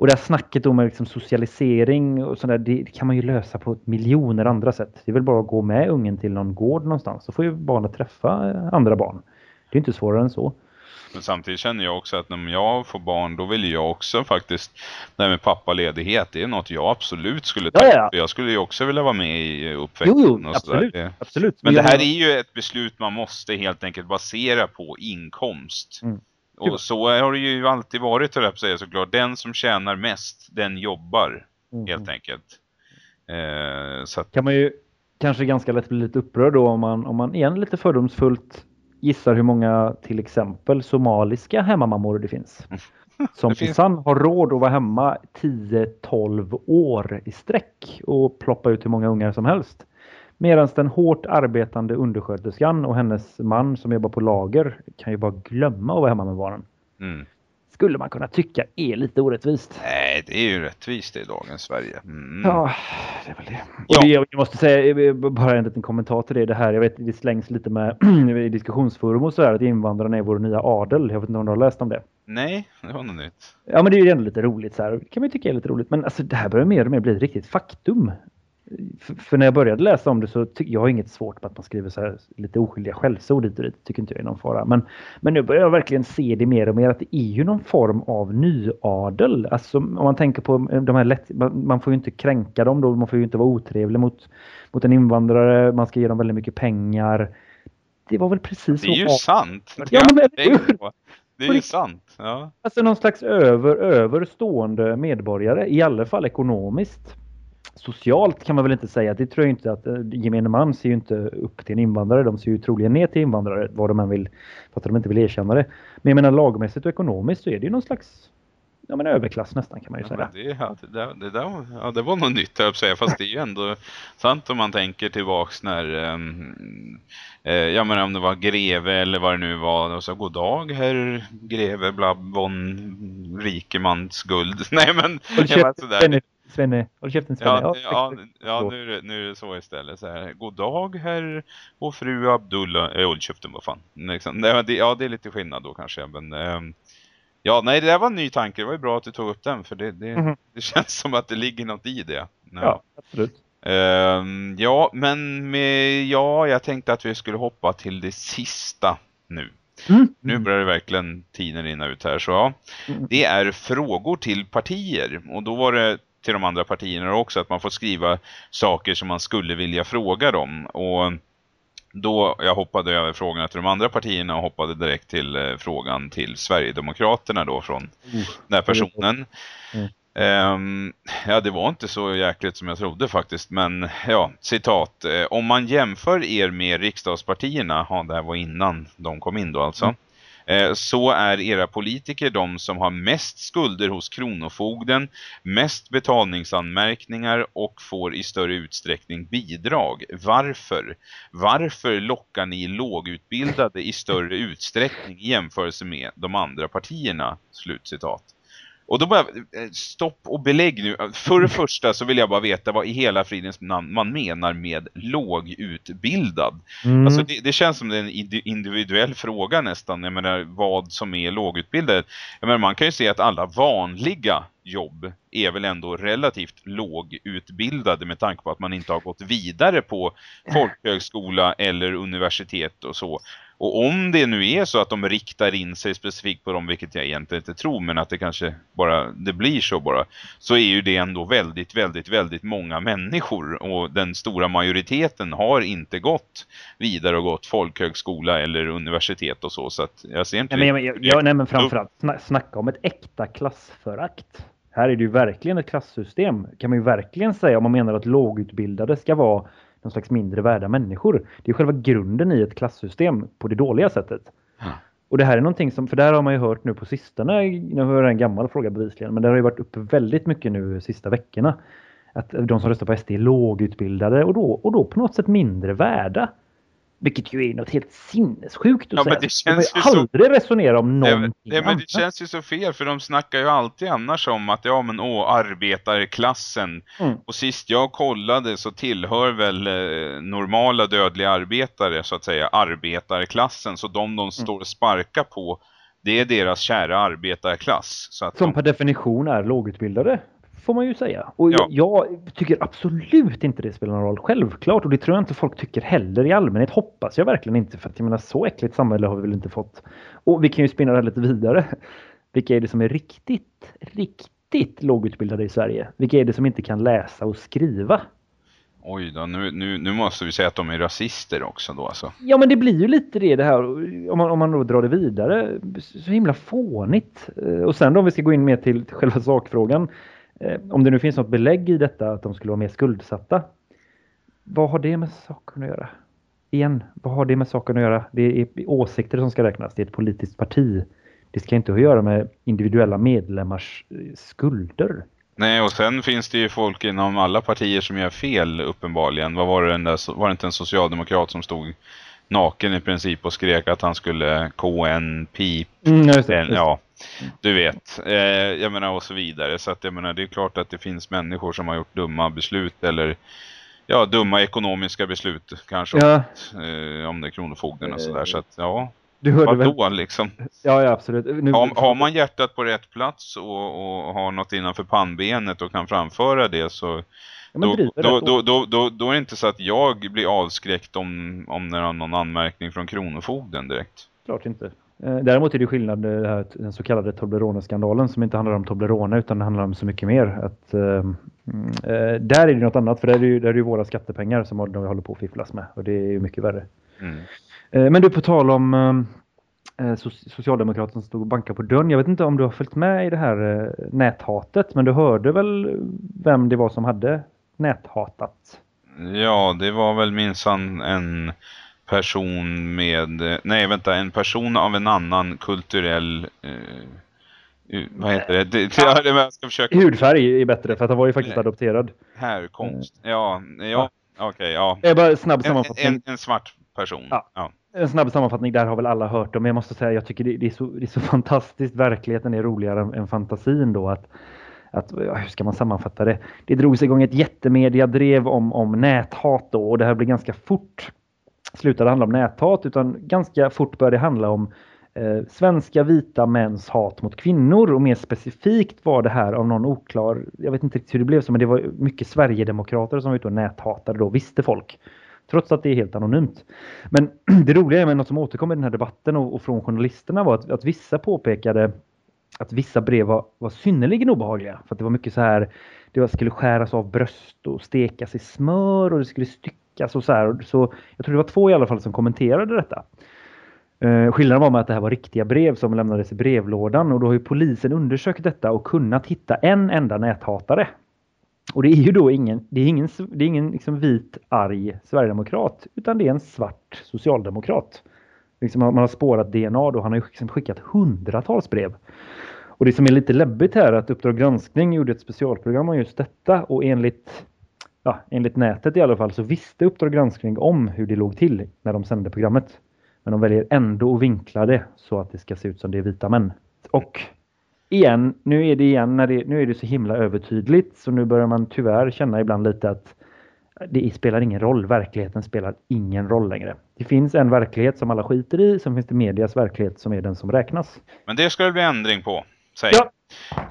Och det här snacket om liksom socialisering och sådär, det kan man ju lösa på miljoner andra sätt. Det är väl bara att gå med ungen till någon gård någonstans. Så får ju barnet träffa eh, andra barn. Det är inte svårare än så. Men samtidigt känner jag också att när jag får barn då vill jag också faktiskt det här med pappaledighet det är något jag absolut skulle ta. Ja, ja. Jag skulle ju också vilja vara med i uppväxten Jo, jo, och sådär. absolut. Det- absolut. Men det jag här är ju ett beslut man måste helt enkelt basera på inkomst. Mm. Och så har det ju alltid varit, höll jag på att säga såklart. Den som tjänar mest, den jobbar Mm. helt enkelt. Eh, så att, kan man ju kanske ganska lätt bli lite upprörd då om man, om man igen lite fördomsfullt gissar hur många till exempel somaliska hemmamammor det finns. Som Det finns- minsann har råd att vara hemma 10-12 år i sträck och ploppa ut hur många ungar som helst. Medan den hårt arbetande undersköterskan och hennes man som jobbar på lager kan ju bara glömma att vara hemma med barnen. mm. Skulle man kunna tycka är lite orättvist. Nej, det är ju rättvist i dagens Sverige. Mm. Ja, det är väl det. Och Ja. det, jag måste säga, eh, bara en liten kommentar till det. det här. Jag vet, det slängs lite med i diskussionsforum och så här att invandrarna är vår nya adel. Jag vet inte om du har läst om det. Nej, det var något nytt. Ja, men det är ju ändå lite roligt så här. Det kan man ju tycka är lite roligt. Men alltså, det här börjar mer och mer bli ett riktigt faktum. För, när jag började läsa om det så tycker jag har inget svårt med att man skriver så här lite oskyldiga skällsord hit och dit. Tycker inte jag är någon fara. Men, men nu börjar jag verkligen se det mer och mer att det är ju någon form av nyadel. Alltså om man tänker på de här lätt, man, får ju inte kränka dem då. Man får ju inte vara otrevlig mot, mot en invandrare. Man ska ge dem väldigt mycket pengar. Det var väl precis Det är ju så. sant. Ja, men hur? tänkt på. Det är ju sant. Ja. Alltså någon slags över, överstående medborgare, i alla fall ekonomiskt. Socialt kan man väl inte säga, det tror jag inte att eh, gemene man ser ju inte upp till en invandrare, de ser ju troligen ner till invandrare, vad de än vill, för att de inte vill erkänna det. Men jag menar lagmässigt och ekonomiskt så är det ju någon slags ja, men överklass nästan kan man ju Ja, säga. men det, ja, det, där, det, där, ja, det var något nytt att säga. Fast det är ju ändå sant om man tänker tillbaks när ehm, eh, jag menar om det var greve eller vad det nu var. Och så god dag herr greve blabb von rikemans guld. Nej men jag var sådär. Svenne, håll käften Svenne. Ja, ja, ja nu, är det- nu är det så istället. Så här, god dag herr och fru Abdullah. Eh, håll käften, vad fan. Liksom. Nej, det, ja, det är lite skillnad då kanske. Men, ehm, ja, nej, det där var en ny tanke. Det var ju bra att du tog upp den. För det, det, Mhm. det känns som att det ligger något i det. ja, absolut. Ehm, ja, men med, ja, jag tänkte att vi skulle hoppa till det sista nu. Mm. Nu börjar det verkligen tiden rinna ut här. Så ja, Mm. det är frågor till partier. Och då var det till de andra partierna också att man får skriva saker som man skulle vilja fråga dem. Och då jag hoppade över frågorna till de andra partierna och hoppade direkt till eh, frågan till Sverigedemokraterna då från Mm. den här personen. Mm. Ehm, ja, det var inte så jäkligt som jag trodde faktiskt. Men ja, citat. Eh, om man jämför er med riksdagspartierna, ja det här var innan de kom in då alltså. Mm. Eh, så är era politiker de som har mest skulder hos kronofogden, mest betalningsanmärkningar och får i större utsträckning bidrag. Varför? Varför lockar ni lågutbildade i större utsträckning i jämförelse med de andra partierna? Slutcitat. Och då bara, eh, stopp och belägg nu. För det första så vill jag bara veta vad i hela fridens namn man menar med lågutbildad. Mm. Alltså det, det känns som det är en indi- individuell fråga nästan. Jag menar vad som är lågutbildad. Jag menar man kan ju se att alla vanliga jobb är väl ändå relativt lågutbildade med tanke på att man inte har gått vidare på folkhögskola eller universitet och så. Och om det nu är så att de riktar in sig specifikt på dem, vilket jag egentligen inte tror, men att det kanske bara, det blir så bara, så är ju det ändå väldigt, väldigt, väldigt många människor. Och den stora majoriteten har inte gått vidare och gått folkhögskola eller universitet och så. Så att jag ser inte... Nej, men, jag, jag, nej, men framförallt snacka om ett äkta klassförakt. Här är det ju verkligen ett klassystem, kan man ju verkligen säga om man menar att lågutbildade ska vara någon slags mindre värda människor. Det är själva grunden i ett klassystem på det dåliga sättet. Mm. Och det här är någonting som, för där har man ju hört nu på sistone, nu har jag en gammal fråga bevisligen, men det har ju varit uppe väldigt mycket nu sista veckorna. Att de som röstar på SD är lågutbildade och då, och då på något sätt mindre värda. Vilket ju är något helt sinnessjukt att ja, säga. Men det känns ju aldrig så... resonera om någonting det, men det känns ju så fel för de snackar ju alltid annars om att ja men åh, arbetarklassen. Mm. Och sist jag kollade så tillhör väl eh, normala dödliga arbetare så att säga arbetarklassen. Så de de mm. står och sparkar på det är deras kära arbetarklass. Så att Som de... per definition är lågutbildade får man ju säga. Och ja. jag tycker absolut inte det spelar någon roll. Självklart. Och det tror jag inte folk tycker heller i allmänhet. Hoppas jag verkligen inte. För att jag menar så äckligt samhälle har vi väl inte fått. Och vi kan ju spinna det här lite vidare. Vilka är det som är riktigt, riktigt lågutbildade i Sverige? Vilka är det som inte kan läsa och skriva? Oj då, nu, nu, nu måste vi säga att de är rasister också då alltså. Ja men det blir ju lite det det här, om man, om man då drar det vidare, så himla fånigt. Eh, och sen då om vi ska gå in mer till själva sakfrågan, om det nu finns något belägg i detta att de skulle vara mer skuldsatta. Vad har det med saken att göra? Igen, vad har det med saken att göra? Det är åsikter som ska räknas. Det är ett politiskt parti. Det ska inte ha att göra med individuella medlemmars eh, skulder. Nej, och sen finns det ju folk inom alla partier som gör fel uppenbarligen. Vad var det den där, var det inte en socialdemokrat som stod naken i princip och skrek att han skulle KN, pip, mm, just det, just ja, du vet, eh, jag menar och så vidare. Så att jag menar, det är klart att det finns människor som har gjort dumma beslut eller ja, dumma ekonomiska beslut kanske ja. eh, om det är kronofogden och sådär. Så att ja, du hörde Vadå väl? liksom? Ja, ja absolut. Nu... Har, har, man hjärtat på rätt plats och, och har något innanför pannbenet och kan framföra det så då, då, då, då, då, då är det inte så att jag blir avskräckt om, om det är någon anmärkning från Kronofogden direkt. Klart inte. Eh, däremot är det skillnad det här, den så kallade Toblerone-skandalen som inte handlar om Toblerone utan det handlar om så mycket mer. Att, äh, äh, där är det något annat för där är det ju, där är det våra skattepengar som de håller på att fifflas med och det är ju mycket värre. Mm. Men du på tal om Socialdemokraterna som stod och bankade på dörren. Jag vet inte om du har följt med i det här näthatet men du hörde väl vem det var som hade näthatat. Ja, det var väl minsann en person med, nej vänta, en person av en annan kulturell, eh, vad heter det? det, ja. jag ska försöka... Hudfärg är bättre för att han var ju faktiskt nej. adopterad. Härkomst, ja, ja, okej, okay, ja. Det är bara snabb sammanfattning. En, en, en svart person. Ja. ja. En snabb sammanfattning, där har väl alla hört om. Jag måste säga, jag tycker det, det, är, så, det är så fantastiskt. Verkligheten är roligare än, än fantasin då. Att, att, hur ska man sammanfatta det? Det drogs igång ett jättemediadrev om, om näthat då och det här blir ganska fort slutade handla om näthat utan ganska fort började det handla om eh, svenska vita mäns hat mot kvinnor och mer specifikt var det här av någon oklar, jag vet inte riktigt hur det blev så men det var mycket Sverigedemokrater som var ute och näthatade då, visste folk. Trots att det är helt anonymt. Men det roliga är med något som återkom i den här debatten och, och från journalisterna var att, att vissa påpekade att vissa brev var, var synnerligen obehagliga. För att det var mycket så här, det skulle skäras av bröst och stekas i smör och det skulle styckas Alltså så här. Så jag tror det var två i alla fall som kommenterade detta. Eh, skillnaden var med att det här var riktiga brev som lämnades i brevlådan och då har ju polisen undersökt detta och kunnat hitta en enda näthatare. Och det är ju då ingen, det är ingen, det är ingen liksom vit, arg sverigedemokrat utan det är en svart socialdemokrat. Liksom man har spårat DNA då, han har ju liksom skickat hundratals brev. Och det som är lite läbbigt här är att Uppdrag granskning gjorde ett specialprogram om just detta och enligt, ja, enligt nätet i alla fall så visste Uppdrag granskning om hur det låg till när de sände programmet. Men de väljer ändå att vinkla det så att det ska se ut som det är vita män. Och igen, nu är det igen när det, nu är det så himla övertydligt så nu börjar man tyvärr känna ibland lite att det spelar ingen roll. Verkligheten spelar ingen roll längre. Det finns en verklighet som alla skiter i, sen finns det medias verklighet som är den som räknas. Men det ska det bli ändring på, säg. Ja.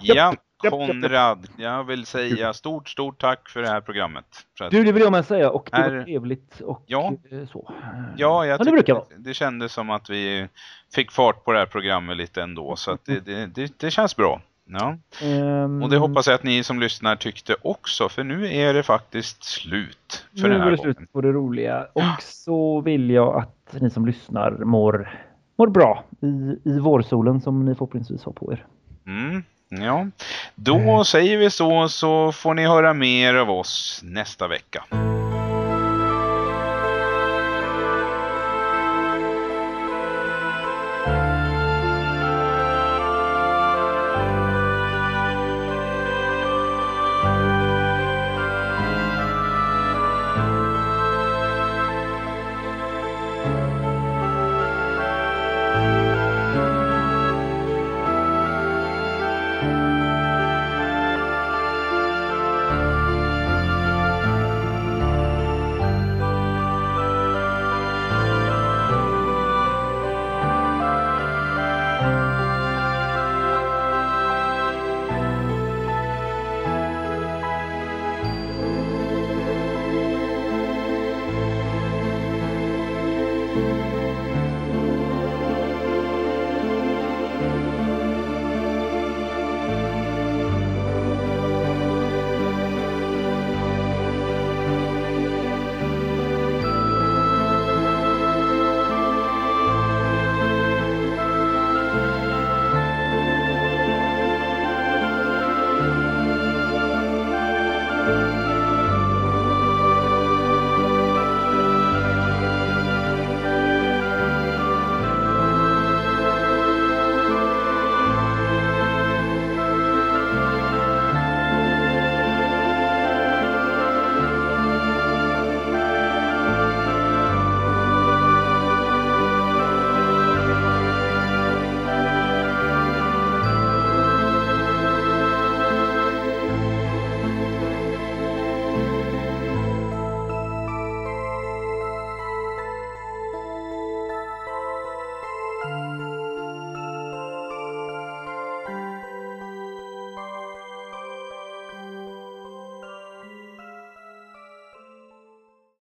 ja. Konrad, jag vill säga stort, stort tack för det här programmet. Du, det vill jag med säga och det Här- var trevligt och Ja. eh, så. Ja, jag det brukar det kändes som att vi fick fart på det här programmet lite ändå. Så att det, det, det, det känns bra. Ja. Ehm, Och det hoppas jag att ni som lyssnar tyckte också. För nu är det faktiskt slut för nu den här det gången. slut på det roliga. Och så vill jag att ni som lyssnar mår, mår bra i, i vårsolen som ni förhoppningsvis har på er. Mm, ja. Då säger vi så, så får ni höra mer av oss nästa vecka.